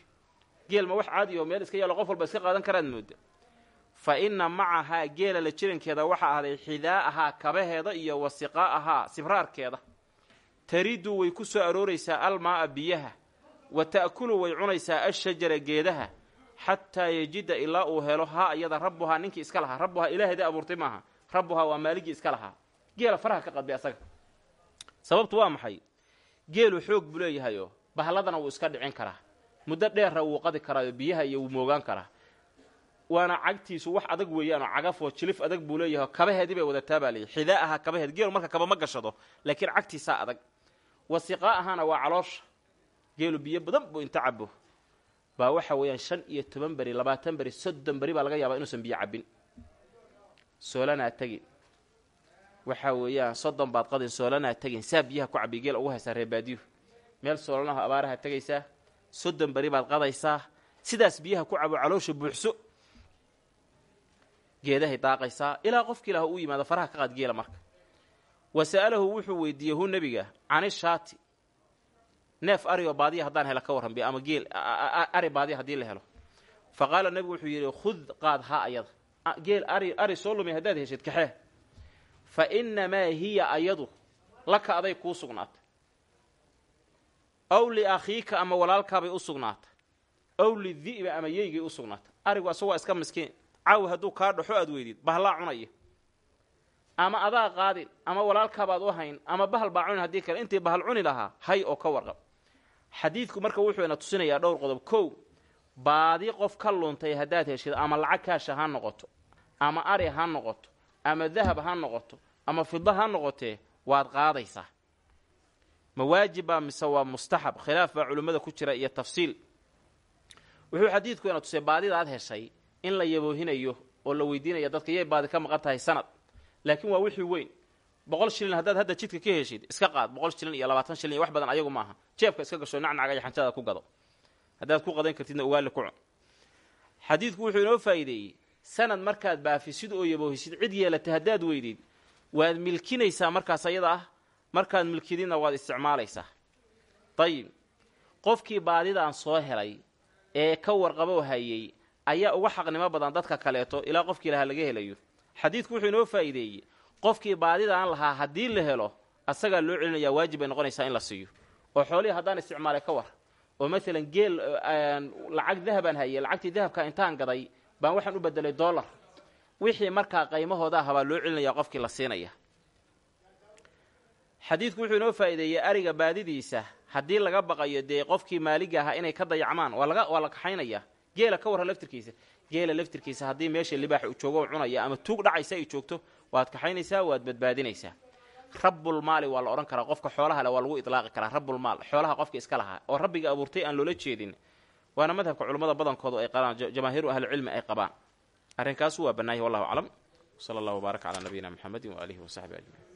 geel ma wax caadi oo meel iska yaalo qof walba iska qaadan karaad mooda fa inna macahaa geela la jirankeeda waxaa ahday xidaa'ahaa kabaheeda iyo wasiqaa'ahaa sibraarkeeda. Taridu way ku soo arooraysaa almaa'a biyaha wa ta'kulu way cunaysaa ashajara geedaha xataa yejida ilaa uu helo haa iyada rabbuhaa ninkii iska lahaa. Rabbuhaa ilaaheeda abuurtay maaha. Rabbuhaa waa maaligii iska lahaa. Geela faraha ka qadbay asaga sababtu waa maxay? Geelu xoog buu leeyahayoo bahladana wuu iska dhicin karaa. Muddo dheerra wuu qadi karaayo biyaha iyo wuu moogaan karaa. Waana cagtiisu wax adag weeyaanoo cagafoo jilif adag buu leeyahay kabaheedii bay wadataa baa leeyahy xidaa'aha kabaheed geelu marka kaba ma gashado laakiin cagtiisaa adag. Wasiqaa ahana waa caloosha. Geelu biyo badan buu inta cabo baa waxa weeyaan shan iyo toban beri labaatan beri soddon beri baa laga yaabaa inuusan biyo cabbin. Soolanaa tegin waxaa weeyaan soddon baad qadin soolanaa tegin saa biyaha ku cabbi geel ugu haysaa reebaadiyuhu meel soolanaho abaaraha tegaysaa soddon beri baad qadaysaa. Sidaas biyaha ku cabo caloosha buuxso. Geedahay daaqaysaa. Ilaa qofkii laha uu yimaado faraha ka qaad geela marka. Wa sa'alahu wuxuu weydiiyey hu nebiga cani shaati. Neef ari oo baadiya haddaan helo ka warran ama geel ari baadiya haddii la helo. Fa qaala nebigu wuxuu yidhi khud qaad haa ayada. Geel ari ari soo lumay haddaad heshid kaxee fa innamaa hiya ayadu laka aday kuu sugnaatay. Ow liakhiika ama walaalkaabay u sugnaatay. Ow lidi'ba ama yeygay u sugnaatay. Arigu asagu waa iska miskiin. Caawi hadduu kaa dhaxo aad weydid bahlaa cunaya ama adaa qaadin ama walaalkaabaad u hayn ama bahal baa cunin haddii kale intii bahal cuni lahaa hay oo ka warqab. Xadiidku marka wuxuu ina tusinayaa dhowr qodob. Kow baadi qof ka luntay haddaad heshid ama lacag kaasha ha noqoto ama ari ha noqoto ama dahab ha noqoto ama fida ha noqotee waad qaadaysaa. Ma waajibbaa mise waa mustaxab. Khilaaf baa culimmada ku jira iyo tafsiil. Wuxuu xadiidku ina tusay baadidaad heshay in la yaboohinayo oo la weydiinaya dadka yay baadi ka maqan tahay sanad. Laakiin waa wixii weyn. Boqol shilin haddaad hadda jidka ka heshid iska qaad. Boqol shilin iyo labaatan shilin iyo wax badan ayagu maaha. Jeebka iska gasho nacnacaga iyo xanjada ku gado. Haddaad ku qadan kartidna ugaali ku cun. Xadiidku wuxuu inoo faa'iideeyey sanad markaad baafisid oo yaboohisid cid yeelatay haddaad weydid waad milkinaysaa markaas ayada ah markaad milkididna waad isticmaalaysaa. Dayib qofkii baadidaan soo helay ee ka warqabo hayey ayaa uga xaqnimo badan dadka kaleeto ilaa qofkii lahaa laga helayo. Xadiidku wuxuu inoo faa'iideeyey. Qofkii baadidaan lahaa haddii la helo asagaa loo celinayaa waajib bay noqonaysaa in la siiyo. Oo xoolihii haddaan isticmaalay ka war. Oo maalan geel lacag dahabaan hayay lacagtii dahabka intaan gaday baan waxaan u bedelay dollar. Wixii markaa qaymahooda ah baa loo celinayaa qofkii la siinaya. Xadiidku wuxuu inoo faa'iideeyey ariga baadidiisa. Haddii laga baqayo dee qofkii maaliga ahaa inay ka dayacmaan waa laga waa la kaxaynaya. Geela ka warran laftirkiisa. Geela laftirkiisa haddii meesha libaax uu joogo cunaya ama tuug dhacaysa ay joogto waad kaxaynaysaa waad badbaadinaysaa. Rabbulmaali waa la odhan karaa. Qofka xoolaha le waa lagu idlaaqi karaa. Rabbulmaal xoolaha qofka iska lahaa. Oo rabbiga abuurtay aan loola jeedin waana madhabka culummada badankoodu ay qabaan jamaahiiru ahlicilmi ay qabaan. Arrinkaasu waa bannaayah wallahu aclam. Sala allah wbaaraka calaa nabiyina muxamedin waaalihi wasaxbi ajmaciin